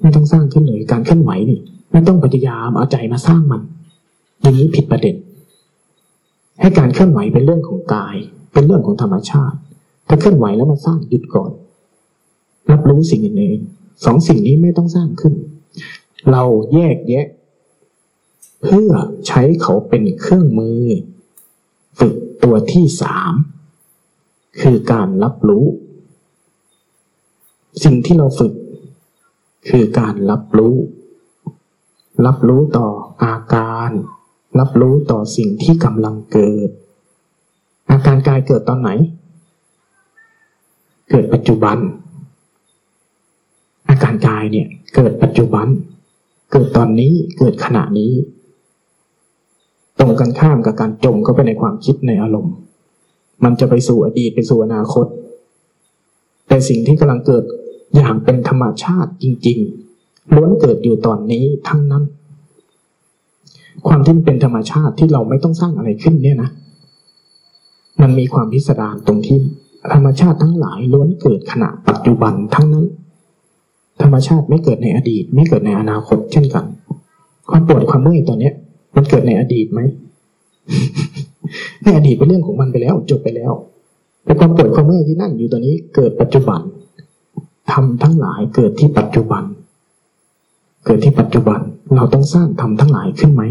ไม่ต้องสร้างขึ้นเลยการเคลื่อนไหวนี่ไม่ต้องพยายามเอาใจมาสร้างมัน อย่างนี้ผิดประเด็น ให้การเคลื่อนไหวเป็นเรื่องของกาย เป็นเรื่องของธรรมชาติ ถ้าเคลื่อนไหวแล้วมาสร้างหยุดก่อน รับรู้สิ่งอื่นๆสองสิ่งนี้ไม่ต้องสร้างขึ้น เราแยกแยะ เพื่อใช้เขาเป็นเครื่องมือ ฝึกตัวที่สามคือการรับรู้ สิ่งที่เราฝึก คือการรับรู้ รับรู้ต่ออาการ รับรู้ต่อสิ่งที่กำลังเกิด อาการกายเกิดตอนไหน เกิดปัจจุบัน อาการกายเนี่ย เกิดปัจจุบัน เกิดตอนนี้เกิดขณะนี้ ตรงกันข้ามกับการจมเข้าไปในความคิดในอารมณ์ มันจะไปสู่อดีตไปสู่อนาคต แต่สิ่งที่กำลังเกิดอย่างเป็นธรรมชาติจริง ๆ ล้วนเกิดอยู่ตอนนี้ทั้งนั้น ความที่เป็นธรรมชาติที่เราไม่ต้องสร้างอะไรขึ้นเนี่ยนะ มันมีความพิสดารตรงที่ธรรมชาติทั้งหลายล้วนเกิดขณะปัจจุบันทั้งนั้น ธรรมชาติไม่เกิดในอดีต ไม่เกิดในอนาคตเช่นกัน ความปวดความเมื่อยตอนเนี้ย มันเกิดในอดีตไหมในอดีตเป็นเรื่องของมันไปแล้วจบไปแล้วแต่ความปวดความเมื่อยที่นั่งอยู่ตอนนี้เกิดปัจจุบันทำทั้งหลายเกิดที่ปัจจุบัน เกิดที่ปัจจุบันเราต้องสร้างทำทั้งหลายขึ้นไหม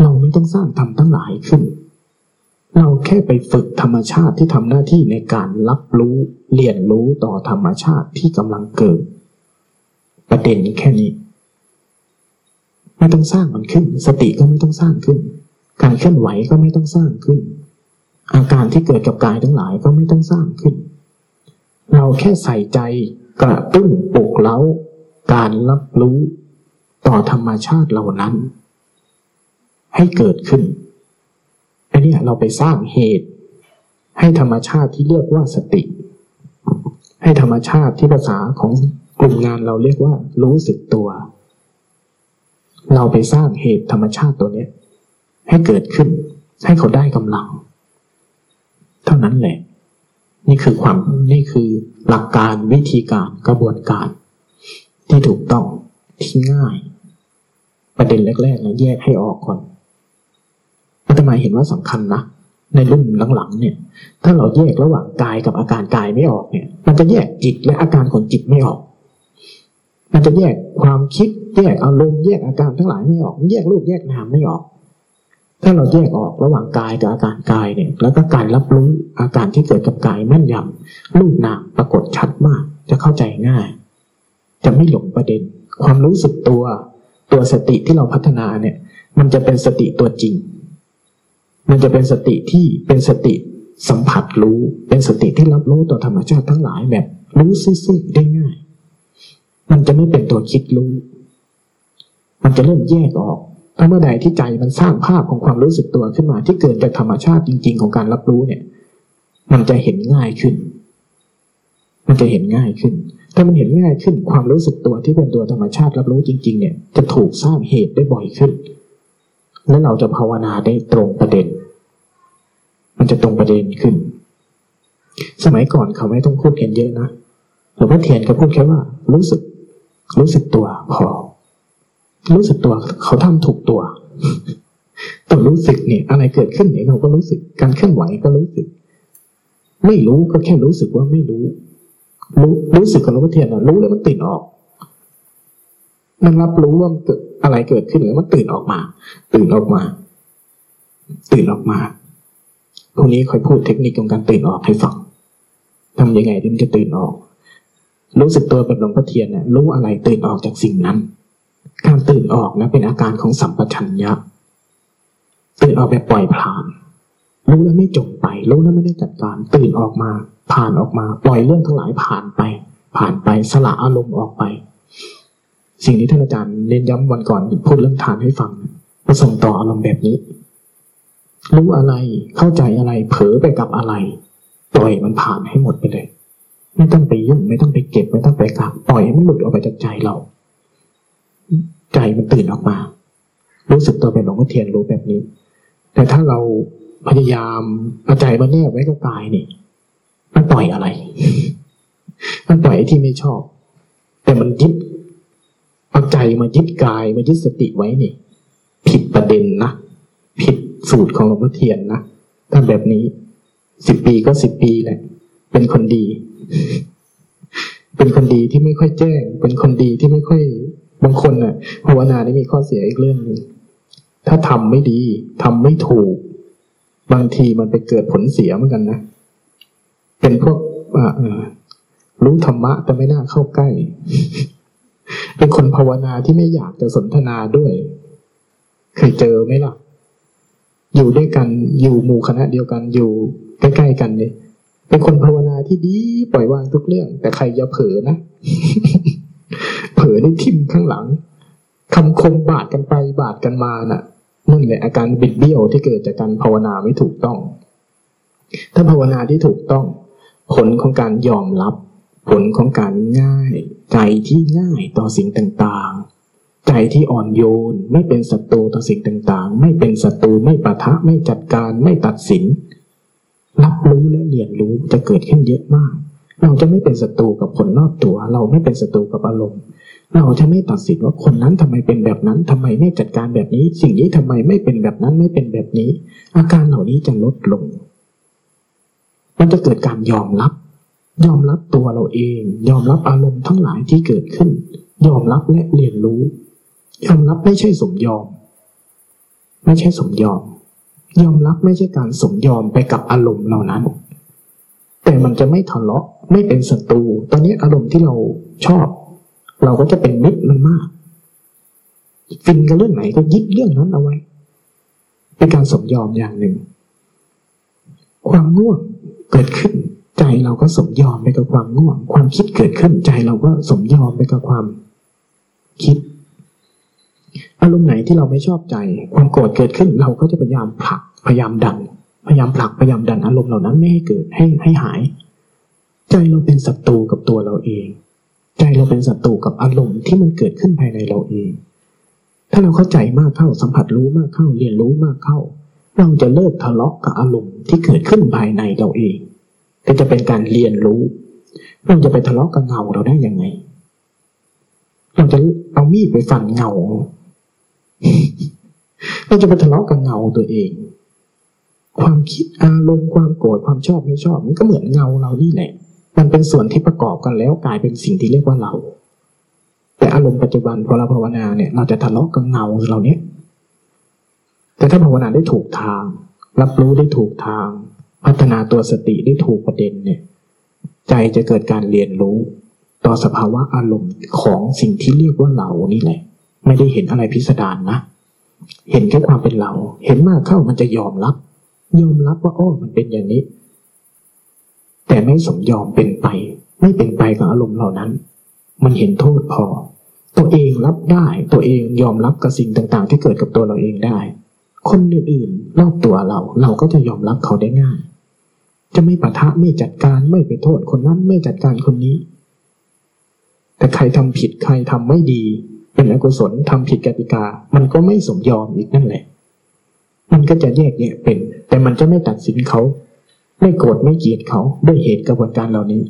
เราไม่ต้องสร้างทำทั้งหลายขึ้น เราแค่ไปฝึกธรรมชาติที่ทำหน้าที่ในการรับรู้เรียนรู้ต่อธรรมชาติที่กำลังเกิด ประเด็นแค่นี้ ไม่ต้องสร้างมันขึ้น สติก็ไม่ต้องสร้างขึ้น การเคลื่อนไหวก็ไม่ต้องสร้างขึ้น อาการที่เกิดกับกายทั้งหลายก็ไม่ต้องสร้างขึ้น เราแค่ใส่ใจกระตุ้นปลุกเล้า การรับรู้ต่อธรรมชาติเหล่านั้น ให้เกิดขึ้น อันนี้เราไปสร้างเหตุ ให้ธรรมชาติที่เรียกว่าสติ ให้ธรรมชาติที่ภาษาของกลุ่มงานเราเรียกว่า รู้สึกตัว เราไปสร้างเหตุธรรมชาติตัวนี้ให้เกิดขึ้น ให้เขาได้กำลัง เท่านั้นแหละ นี่คือความนี่คือหลักการวิธีการกระบวนการ ที่ถูกต้องที่ง่าย ประเด็นแรกๆนะแยกให้ออกก่อน อาตมาเห็นว่าสำคัญนะในรุ่นหลังๆเนี่ย ถ้าเราแยกระหว่างกายกับอาการกายไม่ออกเนี่ย มันจะแยกจิตและอาการของจิตไม่ออก มันจะแยกความคิดแยกอารมณ์แยกอาการทั้งหลายไม่ออก แยกรูปแยกนามไม่ออก ถ้าเราแยกออกระหว่างกายกับอาการกายเนี่ย แล้วก็การรับรู้อาการที่เกิดกับกายแม่นยำรูปนามปรากฏชัดมาก จะเข้าใจง่าย จะไม่หลงประเด็น ความรู้สึกตัวตัวสติที่เราพัฒนาเนี่ย มันจะเป็นสติตัวจริง มันจะเป็นสติที่เป็นสติสัมผัสรู้ เป็นสติที่รับรู้ต่อธรรมชาติทั้งหลายแบบรู้ซื่อๆได้ง่าย มันจะไม่เป็นตัวคิดรู้ มันจะเริ่มแยกออกถ้าเมื่อใดที่ใจมันสร้างภาพของความรู้สึกตัวขึ้นมาที่เกิดจากธรรมชาติจริง ๆ ของการรับรู้เนี่ย มันจะเห็นง่ายขึ้น มันจะเห็นง่ายขึ้น ถ้ามันเห็นง่ายขึ้นความรู้สึกตัวที่เป็นตัวธรรมชาติรับรู้จริง ๆ เนี่ย จะถูกสร้างเหตุได้บ่อยขึ้น แล้วเราจะภาวนาได้ตรงประเด็น มันจะตรงประเด็นขึ้น สมัยก่อนเขาไม่ต้องพูดเทียนเยอะนะหลวงพ่อเทียนก็พูดแค่ว่า รู้สึก รู้สึกตัวพอ รู้สึกตัวเขาทำถูกตัวต้องรู้สึกเนี่ย อะไรเกิดขึ้นเนี่ยเราก็รู้สึกการเคลื่อนไหวก็รู้สึก ไม่รู้ก็แค่รู้สึกว่าไม่รู้ รู้รู้สึกกับหลวงพ่อเทียนนะรู้แล้วมันตื่นออกมันรับรู้ว่ามันเกิดอะไรเกิดขึ้นแล้วมันตื่นออกมา ตื่นออกมา ตื่นออกมา พวกนี้คอยพูดเทคนิคของการตื่นออกให้ฟังทำยังไงที่มันจะตื่นออก รู้สึกตัวแบบหลวงพ่อเทียนเนี่ยรู้อะไรตื่นออกจากสิ่งนั้น การตื่นออกนะเป็นอาการของสัมปชัญญะ ตื่นออกแบบปล่อยผ่าน รู้แล้วไม่จมไป รู้แล้วไม่ได้จัดการ ตื่นออกมา ผ่านออกมา ปล่อยเรื่องทั้งหลายผ่านไป ผ่านไปสละอารมณ์ออกไป สิ่งที่ท่านอาจารย์เน้นย้ำวันก่อนพูดเรื่องทานให้ฟังประส่งต่ออารมณ์แบบนี้ รู้อะไรเข้าใจอะไร เผลอไปกับอะไร ปล่อยมันผ่านให้หมดไปเลย ไม่ต้องไปยุ่งไม่ต้องไปเก็บไม่ต้องไปกักปล่อยให้มันหลุดออกไปจากใจเรา ใจมันตื่นออกมา รู้สึกตัวเป็นหลวงพ่อเทียนรู้แบบนี้ แต่ถ้าเราพยายามเอาใจมาแนบไว้กับกายนี่มันปล่อยอะไร มันปล่อยที่ไม่ชอบ แต่มันยึดเอาใจมายึดกายมายึดสติไว้นี่ ผิดประเด็นนะผิด สูตรของหลวงพ่อเทียนนะถ้าแบบนี้สิบปีก็สิบปีแหละ เป็นคนดี เป็นคนดีที่ไม่ค่อยแจ้ง เป็นคนดีที่ไม่ค่อยบางคนน่ะภาวนาได้มีข้อเสียอีกเรื่องหนึ่งถ้าทำไม่ดีทำไม่ถูก บางทีมันไปเกิดผลเสียเหมือนกันนะเป็นพวกรู้ธรรมะแต่ไม่น่าเข้าใกล้ เป็นคนภาวนาที่ไม่อยากจะสนทนาด้วย เคยเจอไหมล่ะ อยู่ด้วยกัน อยู่หมู่คณะเดียวกัน อยู่ใกล้ๆกันเนี่ยเป็นคนภาวนาที่ดีปล่อยวางทุกเรื่อง แต่ใครอย่าเผลอนะ เผลอได้ทิมข้างหลังคำคมบาดกันไปบาดกันมาน่ะนั่นแหละอาการบิดเบี้ยวที่เกิดจากการภาวนาไม่ถูกต้อง ถ้าภาวนาที่ถูกต้อง ผลของการยอมรับ ผลของการง่าย ใจที่ง่ายต่อสิ่งต่างๆ ใจที่อ่อนโยน ไม่เป็นศัตรูต่อสิ่งต่างๆ ไม่เป็นศัตรูไม่ปะทะไม่จัดการไม่ตัดสิน รับรู้และเรียนรู้จะเกิดขึ้นเยอะมาก เราจะไม่เป็นศัตรูกับคนนอกตัว เราไม่เป็นศัตรูกับอารมณ์ เราจะไม่ตัดสินว่าคนนั้นทำไมเป็นแบบนั้นทำไมไม่จัดการแบบนี้ สิ่งนี้ทำไมไม่เป็นแบบนั้นไม่เป็นแบบนี้ อาการเหล่านี้จะลดลง มันจะเกิดการยอมรับ ยอมรับตัวเราเอง ยอมรับอารมณ์ทั้งหลายที่เกิดขึ้นยอมรับและเรียนรู้ ยอมรับไม่ใช่สมยอม ไม่ใช่สมยอม ยอมรับไม่ใช่การสมยอมไปกับอารมณ์เหล่านั้น แต่มันจะไม่ทะเลาะไม่เป็นศัตรูตอนนี้อารมณ์ที่เราชอบ เราก็จะเป็นมิตรมันมากฟินกับเรื่องไหนก็ยึดเรื่องนั้นเอาไว้ เป็นการสมยอมอย่างหนึ่ง ความง่วงเกิดขึ้น ใจเราก็สมยอมไปกับความง่วง ความคิดเกิดขึ้น ใจเราก็สมยอมไปกับความคิด อารมณ์ไหนที่เราไม่ชอบใจความโกรธเกิดขึ้นเราก็จะพยายามผลักพยายามดัน พยายามผลักพยายามดันอารมณ์เหล่านั้นไม่ให้เกิดให้ให้หาย ใจเราเป็นศัตรูกับตัวเราเอง ใจเราเป็นศัตรูกับอารมณ์ที่มันเกิดขึ้นภายในเราเอง ถ้าเราเข้าใจมากเข้าสัมผัสรู้มากเข้าเรียนรู้มากเข้า เราจะเลิกทะเลาะกับอารมณ์ที่เกิดขึ้นภายในเราเอง ก็จะเป็นการเรียนรู้ เราจะไปทะเลาะกับเงาเราได้ยังไง เราจะเอามีดไปฟันเงา เราจะไปทะเลาะกับเงาตัวเอง ความคิดอารมณ์ความโกรธความชอบไม่ชอบ มันก็เหมือนเงาเรานี่แหละ มันเป็นส่วนที่ประกอบกันแล้วกลายเป็นสิ่งที่เรียกว่าเรา แต่อารมณ์ปัจจุบันพอเราภาวนาเนี่ย เราจะทะเลาะกับเงาเราเนี้ยแต่ถ้าภาวนาได้ถูกทาง รับรู้ได้ถูกทาง พัฒนาตัวสติได้ถูกประเด็นเนี่ย ใจจะเกิดการเรียนรู้ ต่อสภาวะอารมณ์ของสิ่งที่เรียกว่าเรานี่แหละ ไม่ได้เห็นอะไรพิสดารนะ เห็นแค่ความเป็นเรา เห็นมากเข้ามันจะยอมรับ ยอมรับว่าอ้อมันเป็นอย่างนี้ แต่ไม่สมยอมเป็นไป ไม่เป็นไปกับอารมณ์เหล่านั้น มันเห็นโทษพอ ตัวเองรับได้ ตัวเองยอมรับกับสิ่งต่างๆ ที่เกิดกับตัวเราเองได้ คนอื่นๆรอบตัวเรา เราก็จะยอมรับเขาได้ง่าย จะไม่ปะทะไม่จัดการไม่ไปโทษคนนั้นไม่จัดการคนนี้ แต่ใครทำผิดใครทำไม่ดี เป็นอกุศลทำผิดกติกา มันก็ไม่สมยอมอีกนั่นแหละ มันก็จะแยกแยะเป็น แต่มันจะไม่ตัดสินเขา ไม่โกรธไม่เกลียดเขาด้วยเหตุกระบวนการเหล่านี้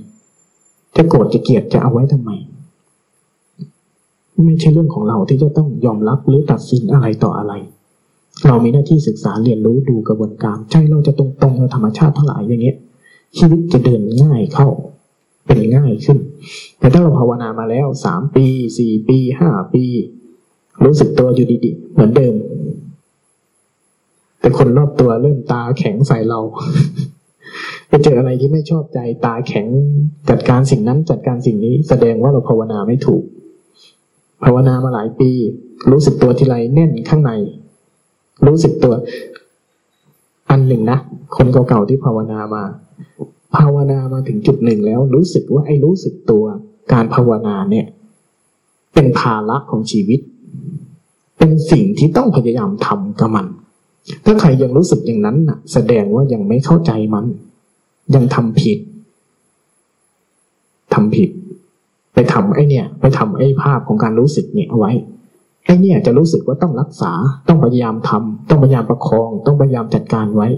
จะโกรธจะเกลียดจะเอาไว้ทำไม ไม่ใช่เรื่องของเราที่จะต้องยอมรับหรือตัดสินอะไรต่ออะไร เรามีหน้าที่ศึกษาเรียนรู้ดูกระบวนการใจเราจะตรงตรงกับธรรมชาติทั้งหลายอย่างเงี้ยชีวิตจะเดินง่ายเข้า เป็นง่ายขึ้น แต่ถ้าเราภาวนามาแล้วสามปีสี่ปีห้าปี รู้สึกตัวอยู่ดีๆ เหมือนเดิม แต่คนรอบตัวเริ่มตาแข็งใส่เราไปเจออะไรที่ไม่ชอบใจตาแข็งจัดการสิ่งนั้นจัดการสิ่งนี้ แสดงว่าเราภาวนาไม่ถูก ภาวนามาหลายปี รู้สึกตัวทีไรแน่นข้างใน รู้สึกตัว อันหนึ่งนะคนเก่าๆที่ภาวนามา ภาวนามาถึงจุดหนึ่งแล้ว รู้สึกว่าไอ้รู้สึกตัว การภาวนาเนี่ย เป็นภาระของชีวิต เป็นสิ่งที่ต้องพยายามทำกับมัน ถ้าใครยังรู้สึกอย่างนั้นน่ะ แสดงว่ายังไม่เข้าใจมัน ยังทำผิดทำผิด ไปทำไอ้เนี่ย ไปทำไอ้ภาพของการรู้สึกเนี่ยเอาไว้ ไอ้เนี่ยจะรู้สึกว่าต้องรักษา ต้องพยายามทำต้องพยายามประคอง ต้องพยายามจัดการไว้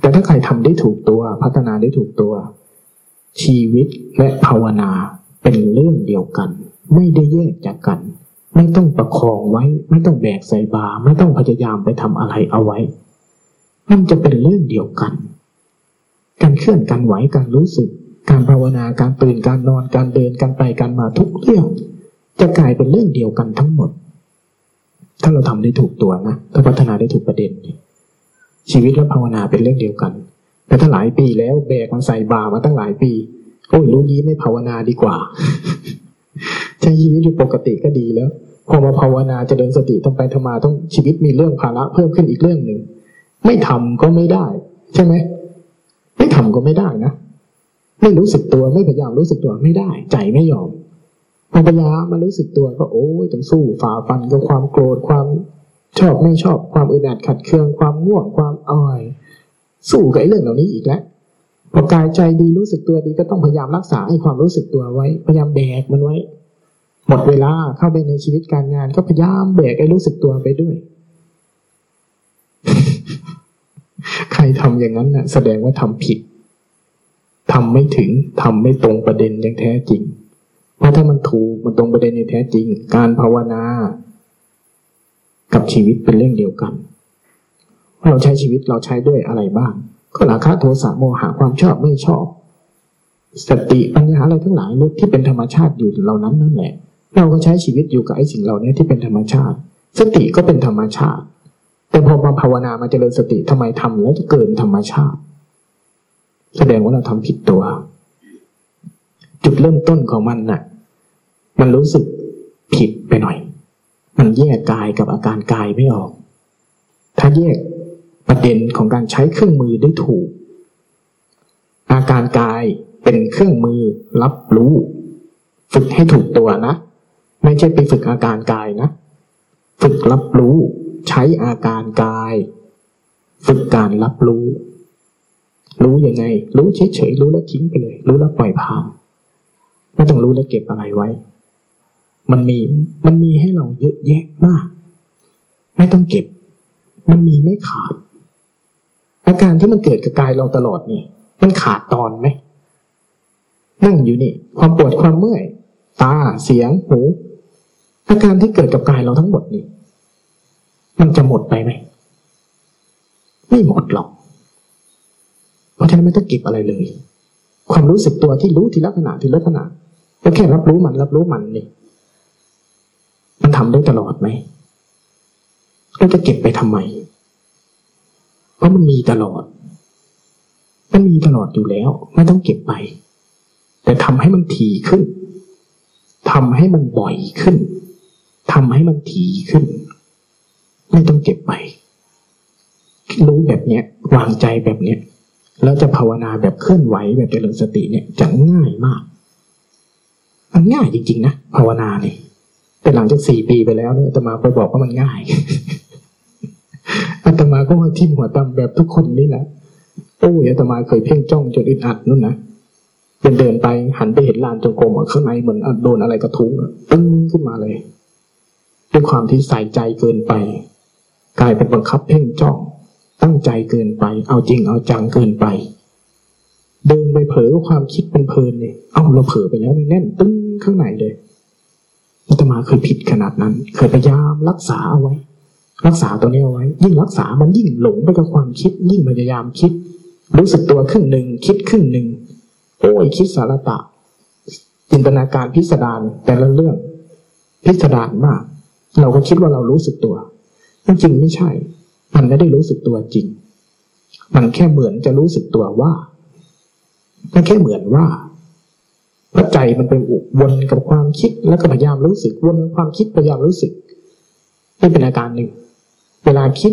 แต่ถ้าใครทำได้ถูกตัว พัฒนาได้ถูกตัว ชีวิตและภาวนาเป็นเรื่องเดียวกัน ไม่ได้แยกจากกัน ไม่ต้องประคองไว้ ไม่ต้องแบกใส่บา ไม่ต้องพยายามไปทำอะไรเอาไว้ มันจะเป็นเรื่องเดียวกัน การเคลื่อนการไหวการรู้สึก การภาวนาการตื่นการนอนการเดินการไปการมาทุกเรื่อง จะกลายเป็นเรื่องเดียวกันทั้งหมด ถ้าเราทำได้ถูกตัวนะถ้าพัฒนาได้ถูกประเด็น ชีวิตและภาวนาเป็นเรื่องเดียวกัน แต่ถ้าหลายปีแล้วแบกมันใส่บามาตั้งหลายปีโอ้ยรู้งี้ไม่ภาวนาดีกว่าใช้ชีวิตอยู่ปกติก็ดีแล้ว พอมาภาวนาจะเดินสติต้องไปทำมาต้องชีวิตมีเรื่องภาระเพิ่มขึ้นอีกเรื่องหนึ่งไม่ทำก็ไม่ได้ ใช่ไหมไม่ทำก็ไม่ได้นะไม่รู้สึกตัวไม่พยายามรู้สึกตัวไม่ได้ ใจไม่ยอม พอพยายามมารู้สึกตัวก็โอ้ยต้องสู้ฝ่าฟันกับความโกรธความชอบไม่ชอบความอึดอัดขัดเคืองความง่วงความอ่อย สู้กับไอ้เรื่องเหล่านี้อีกแล้วพอกายใจดีรู้สึกตัวดีก็ต้องพยายามรักษาให้ความรู้สึกตัวไว้ พยายามแบกมันไว้ หมดเวลาเข้าไปในชีวิตการงาน ก็พยายามแบกไอ้รู้สึกตัวไปด้วย ใครทำอย่างนั้นนะ่ะ แสดงว่าทำผิดทำไม่ถึงทำไม่ตรงประเด็นอย่างแท้จริง ราะถ้ามันถูกมันตรงประเด็นอย่างแท้จริง การภาวนา กับชีวิตเป็นเรื่องเดียวกัน เราใช้ชีวิตเราใช้ด้วยอะไรบ้างก็ราคะโทสะโมหะความชอบไม่ชอบ สติปัญญาอะไรทั้งหลายที่เป็นธรรมชาติอยู่เหล่านั้นนั่นแหละ เราก็ใช้ชีวิตอยู่กับไอ้สิ่งเหล่านี้ที่เป็นธรรมชาติ สติก็เป็นธรรมชาติ แต่พอมาภาวนามาเจริญสติทำไมทำแล้วจะเกินธรรมชาติ แสดงว่าเราทำผิดตัว จุดเริ่มต้นของมันน่ะ มันรู้สึกผิดไปหน่อย มันแยกกายกับอาการกายไม่ออก ถ้าแยกประเด็นของการใช้เครื่องมือได้ถูก อาการกายเป็นเครื่องมือรับรู้ ฝึกให้ถูกตัวนะ ไม่ใช่ไปฝึกอาการกายนะ ฝึกรับรู้ใช้อาการกาย ฝึกการรับรู้ รู้ยังไง รู้เฉยๆรู้แล้วทิ้งไปเลย รู้แล้วปล่อยผ่านไม่ต้องรู้แล้วเก็บอะไรไว้ มันมีมันมีให้เราเยอะแยะมาก ไม่ต้องเก็บ มันมีไม่ขาดอาการที่มันเกิดกับกายเราตลอดนี่มันขาดตอนไหมนั่งอยู่นี่ ความปวดความเมื่อย ตาเสียงหูอาการที่เกิดกับกายเราทั้งหมดนี่มันจะหมดไปไหมไม่หมดหรอก เพราะฉะนั้นไม่ต้องเก็บอะไรเลย ความรู้สึกตัวที่รู้ทีละขณะทีละขณะก็แค่รับรู้มันรับรู้มันนี่ มันทำได้ตลอดไหมเราจะเก็บไปทำไม เพราะมันมีตลอด มันมีตลอดอยู่แล้ว ไม่ต้องเก็บไป แต่ทำให้มันถี่ขึ้นทำให้มันบ่อยขึ้นทำให้มันถี่ขึ้น ไม่ต้องเก็บไป รู้แบบเนี้ยวางใจแบบเนี้ยแล้วจะภาวนาแบบเคลื่อนไหวแบบเจริญสติเนี่ยจะง่ายมาก มันง่ายจริงๆนะภาวนาเนี่ย แต่หลังจากสี่ปีไปแล้วเนี่ยอาตมาไปบอกว่ามันง่ายอาตมาก็มาทิ่มหัวตำแบบทุกคนนี่แหละโอ้ยอาตมาเคยเพ่งจ้องจนอึดอัดนู่นนะเดินเดินไปหันไปเห็นลานจงกรมข้างในเหมือนโดนอะไรกระทุ้งตึ้งขึ้นมาเลยด้วยความที่ใส่ใจเกินไป กลายเป็นบังคับเพ่งจ้อง ตั้งใจเกินไป เอาจริงเอาจังเกินไป เดินไปเผลอความคิดเป็นเพลินเนี่ยเอ้าเราเผลอไปแล้วแน่นตึ้งข้างในเลย อาตมาเคยผิดขนาดนั้น เคยพยายามรักษาเอาไว้ รักษาตัวนี้เอาไว้ ยิ่งรักษามันยิ่งหลงไปกับความคิด ยิ่งพยายามคิด รู้สึกตัวครึ่งหนึ่งคิดครึ่งหนึ่งโอ้ยคิดสารตะจินตนาการพิสดารแต่ละเรื่อง พิสดารมาก เราก็คิดว่าเรารู้สึกตัวจริงไม่ใช่ มันไม่ได้รู้สึกตัวจริง มันแค่เหมือนจะรู้สึกตัวว่ามันแค่เหมือนว่า พระใจมันเป็นวนกับความคิดแล้วก็พยายามรู้สึกวนกับความคิดพยายามรู้สึกนี่เป็นอาการหนึ่ง เวลาคิด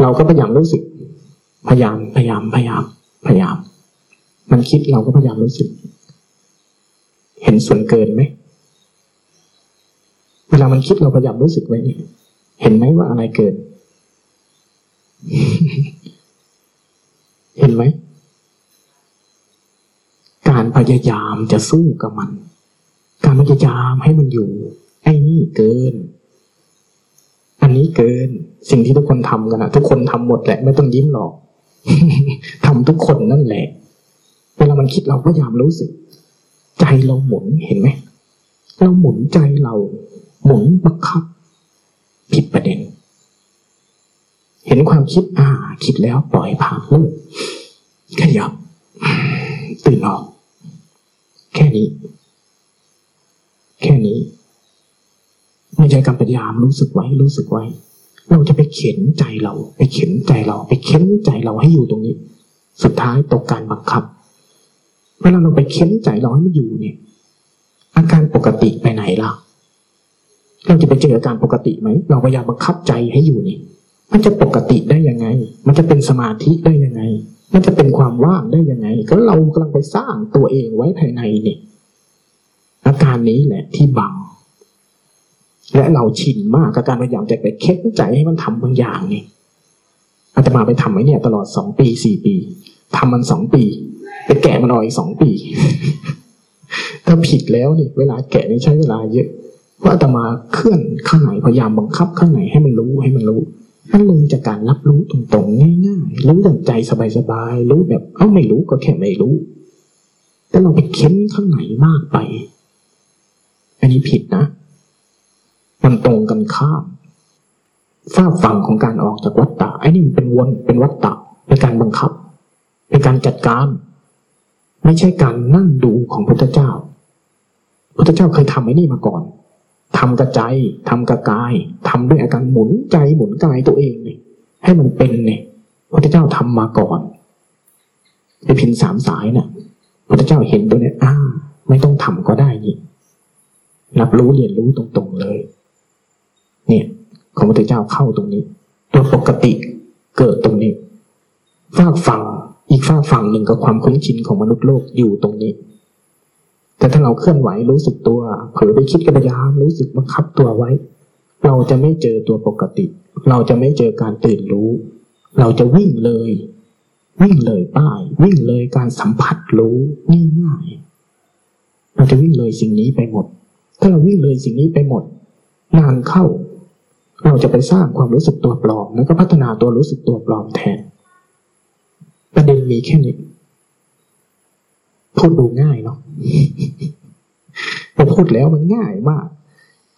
เราก็พยายามรู้สึก พยายามพยายามพยายามพยายาม มันคิดเราก็พยายามรู้สึก เห็นส่วนเกินไหมเวลามันคิดเราพยายามรู้สึกไว้นี่เห็นไหมว่าอะไรเกิน เห็นไหม การพยายามจะสู้กับมัน การพยายามให้มันอยู่ ไอ้นี่เกิน อันนี้เกิน สิ่งที่ทุกคนทำกันนะทุกคนทำหมดแหละ ไม่ต้องยิ้มหรอกทำทุกคนนั่นแหละ เวลามันคิดเราพยายามรู้สึก ใจเราหมุนเห็นไหมเราหมุนใจเรา หมุนบังคับ ผิดประเด็น เห็นความคิด อ่า คิดแล้วปล่อยผ่านเลยขยับ ตื่นออก แค่นี้ แค่นี้ ไม่ใช่การพยายามรู้สึกไว้รู้สึกไว้ เราจะไปเข็นใจเรา ไปเข็นใจเรา ไปเข็นใจเราให้อยู่ตรงนี้ สุดท้ายตกการบังคับเวลาเราไปเข็นใจเราให้มันอยู่เนี่ย อาการปกติไปไหนล่ะเราจะไปเจออาการปกติไหม เราพยายามบังคับใจให้อยู่นี่ มันจะปกติได้ยังไง มันจะเป็นสมาธิได้ยังไง มันจะเป็นความว่างได้ยังไง ก็เรากำลังไปสร้างตัวเองไว้ภายในนี่อาการนี้แหละที่บัง และเราชินมากกับการพยายามจะไปเค้นใจให้มันทำบางอย่างนี่อาตมาไปทำไว้เนี่ย ตลอดสองปีสี่ปีทำมันสองปี ไปแกะมันออกอีกสองปี ถ้าผิดแล้วนี่เวลาแกะนี่ใช้เวลาเยอะเพราะอาตมาเคลื่อนข้างไหนพยายามบังคับข้างไหนให้มันรู้ให้มันรู้ มันเลยจากการรับรู้ตรงๆง่ายๆรู้อย่างใจสบายๆรู้แบบเอ้าไม่รู้ก็แค่ไม่รู้ แต่เราไปเค้นข้างไหนมากไป อันนี้ผิดนะ มันตรงกันข้ามฝ้าฝั่งของการออกจากวัฏฏะไอ้นี่มันเป็นวนเป็นวัฏฏะเป็นการบังคับ เป็นการจัดการ ไม่ใช่การนั่งดูของพุทธเจ้า พุทธเจ้าเคยทำไอ้นี่มาก่อน ทำกระใจทำกระกายทำด้วยอาการหมุนใจหมุนกายตัวเองเนี่ยให้มันเป็นเนี่ยพระเจ้าทำมาก่อนในพินสามสายเนี่ยพระเจ้าเห็นตัวเนี้ยอ้าไม่ต้องทำก็ได้นี่รับรู้เรียนรู้ตรงๆเลย เนี่ย ของพระเจ้าเข้าตรงนี้ ตัวปกติเกิดตรงนี้ฝากฝั่งอีกฝากฝั่งหนึ่งกับความคุ้นชินของมนุษย์โลกอยู่ตรงนี้ แต่ถ้าเราเคลื่อนไหวรู้สึกตัว เผลอไปคิดก็พยายามรู้สึกบังคับตัวไว้ เราจะไม่เจอตัวปกติ เราจะไม่เจอการตื่นรู้ เราจะวิ่งเลย วิ่งเลยป้าย วิ่งเลยการสัมผัสรู้ง่ายเราจะวิ่งเลยสิ่งนี้ไปหมด ถ้าเราวิ่งเลยสิ่งนี้ไปหมด นานเข้า เราจะไปสร้างความรู้สึกตัวปลอมแล้วก็พัฒนาตัวรู้สึกตัวปลอมแทนประเด็นมีแค่นี้พูดดูง่ายเนาะ พอพูดแล้วมันง่ายมาก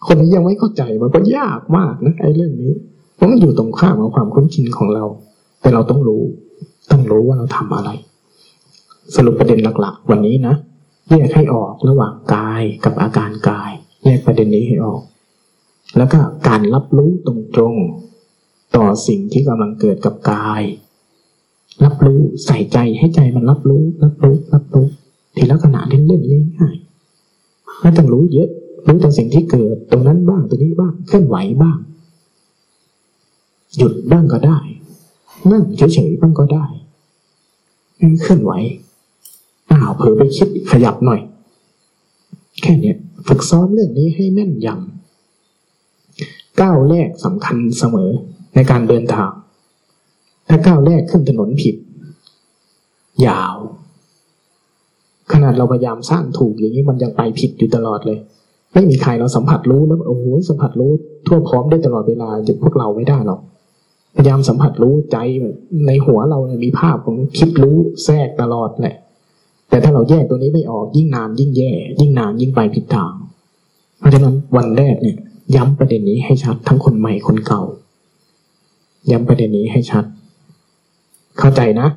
คนที่ยังไม่เข้าใจมันก็ยากมากนะไอ้เรื่องนี้เพราะมันอยู่ตรงข้ามกับความคุ้นชินของเรา แต่เราต้องรู้ ต้องรู้ว่าเราทำอะไร สรุปประเด็นหลัก ๆ วันนี้นะแยกให้ออกระหว่างกายกับอาการกายแยกประเด็นนี้ให้ออก แล้วก็การรับรู้ตรงๆต่อสิ่งที่กำลังเกิดกับกาย รับรู้ใส่ใจให้ใจมันรับรู้ รับรู้ รับรู้ ทีละขณะเล่นๆง่ายๆไม่ต้องรู้เยอะ รู้แต่สิ่งที่เกิดตรงนั้นบ้างตรงนี้บ้างเคลื่อนไหวบ้าง หยุดบ้างก็ได้ นั่งเฉยๆบ้างก็ได้เคลื่อนไหวอ้าวเผลอไปคิดขยับหน่อย แค่เนี้ยฝึกซ้อมเรื่องนี้ให้แม่นยำก้าวแรกสำคัญเสมอในการเดินทาง ถ้าก้าวแรกขึ้นถนนผิด ยาว ขนาดเราพยายามสร้างถูกอย่างนี้มันยังไปผิดอยู่ตลอดเลย ไม่มีใครเราสัมผัสรู้แล้วโอ้โหสัมผัสรู้ทั่วพร้อมได้ตลอดเวลาจะพวกเราไม่ได้หรอกพยายามสัมผัสรู้ใจในหัวเราเนี่ยมีภาพของคิดรู้แทรกตลอดแหละแต่ถ้าเราแยกตัวนี้ไม่ออกยิ่งนานยิ่งแย่ ยิ่งนานยิ่งไปผิดทาง เพราะฉะนั้นวันแรกเนี่ย ย้ำประเด็นนี้ให้ชัดทั้งคนใหม่คนเก่า ย้ำประเด็นนี้ให้ชัด เข้าใจนะ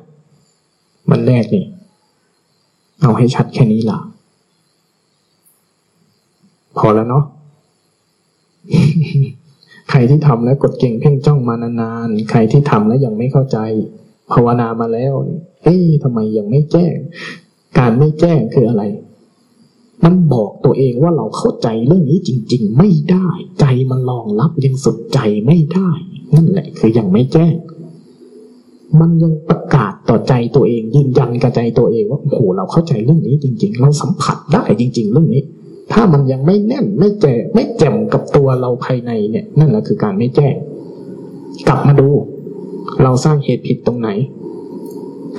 วันแรกนี่ เอาให้ชัดแค่นี้ล่ะ พอแล้วเนาะใครที่ทำแล้วกดเก่งเพ่งจ้องมานานๆ ใครที่ทำแล้วยังไม่เข้าใจ ภาวนามาแล้ว เอ๊ะทำไมยังไม่แจ้ง การไม่แจ้งคืออะไร มันบอกตัวเองว่าเราเข้าใจเรื่องนี้จริง ๆ ไม่ได้ ใจมันรองรับยังสุดใจไม่ได้ นั่นแหละคือยังไม่แจ้ง มันยังประกาศต่อใจตัวเอง ยืนยันกับใจตัวเองว่าโอ้โหเราเข้าใจเรื่องนี้จริง ๆ เราสัมผัสได้จริง ๆ เรื่องนี้ ถ้ามันยังไม่แน่นไม่แจ่ไม่แจ่มกับตัวเราภายในเนี่ย นั่นแหละคือการไม่แจ้ง กลับมาดู เราสร้างเหตุผิดตรงไหน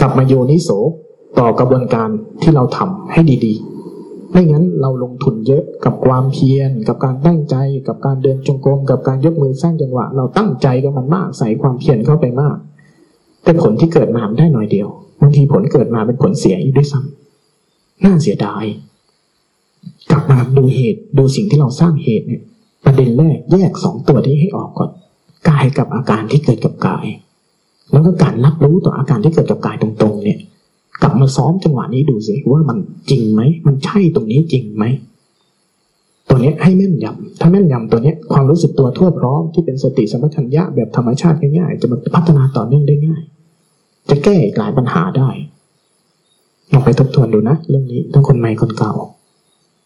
กลับมาโยนิโสต่อกระบวนการที่เราทำให้ดีๆ ไม่งั้นเราลงทุนเยอะกับความเพียร กับการตั้งใจ กับการเดินจงกรมกับการยกมือสร้างจังหวะ เราตั้งใจกับมันมากใส่ความเพียรเข้าไปมาก แต่ผลที่เกิดมาได้หน่อยเดียวบางทีผลเกิดมาเป็นผลเสียอีกด้วยซ้ำน่าเสียดาย กลับมาดูเหตุดูสิ่งที่เราสร้างเหตุเนี่ย ประเด็นแรกแยกสองตัวนี้ให้ออกก่อนกายกับอาการที่เกิดกับกาย แล้วก็การรับรู้ต่ออาการที่เกิดกับกายตรงๆ เนี่ย กลับมาซ้อมจังหวะนี้ดูสิว่ามันจริงไหมมันใช่ตรงนี้จริงไหม ตัวนี้ให้แม่นยำถ้าแม่นยำตัวนี้ความรู้สึกตัวทั่วพร้อมที่เป็นสติสัมปชัญญะแบบธรรมชาติง่ายๆจะมาพัฒนาต่อเนื่องได้ง่าย จะแก้หลายปัญหาได้ลองไปทบทวนดูนะ เรื่องนี้ทั้งคนใหม่คนเก่า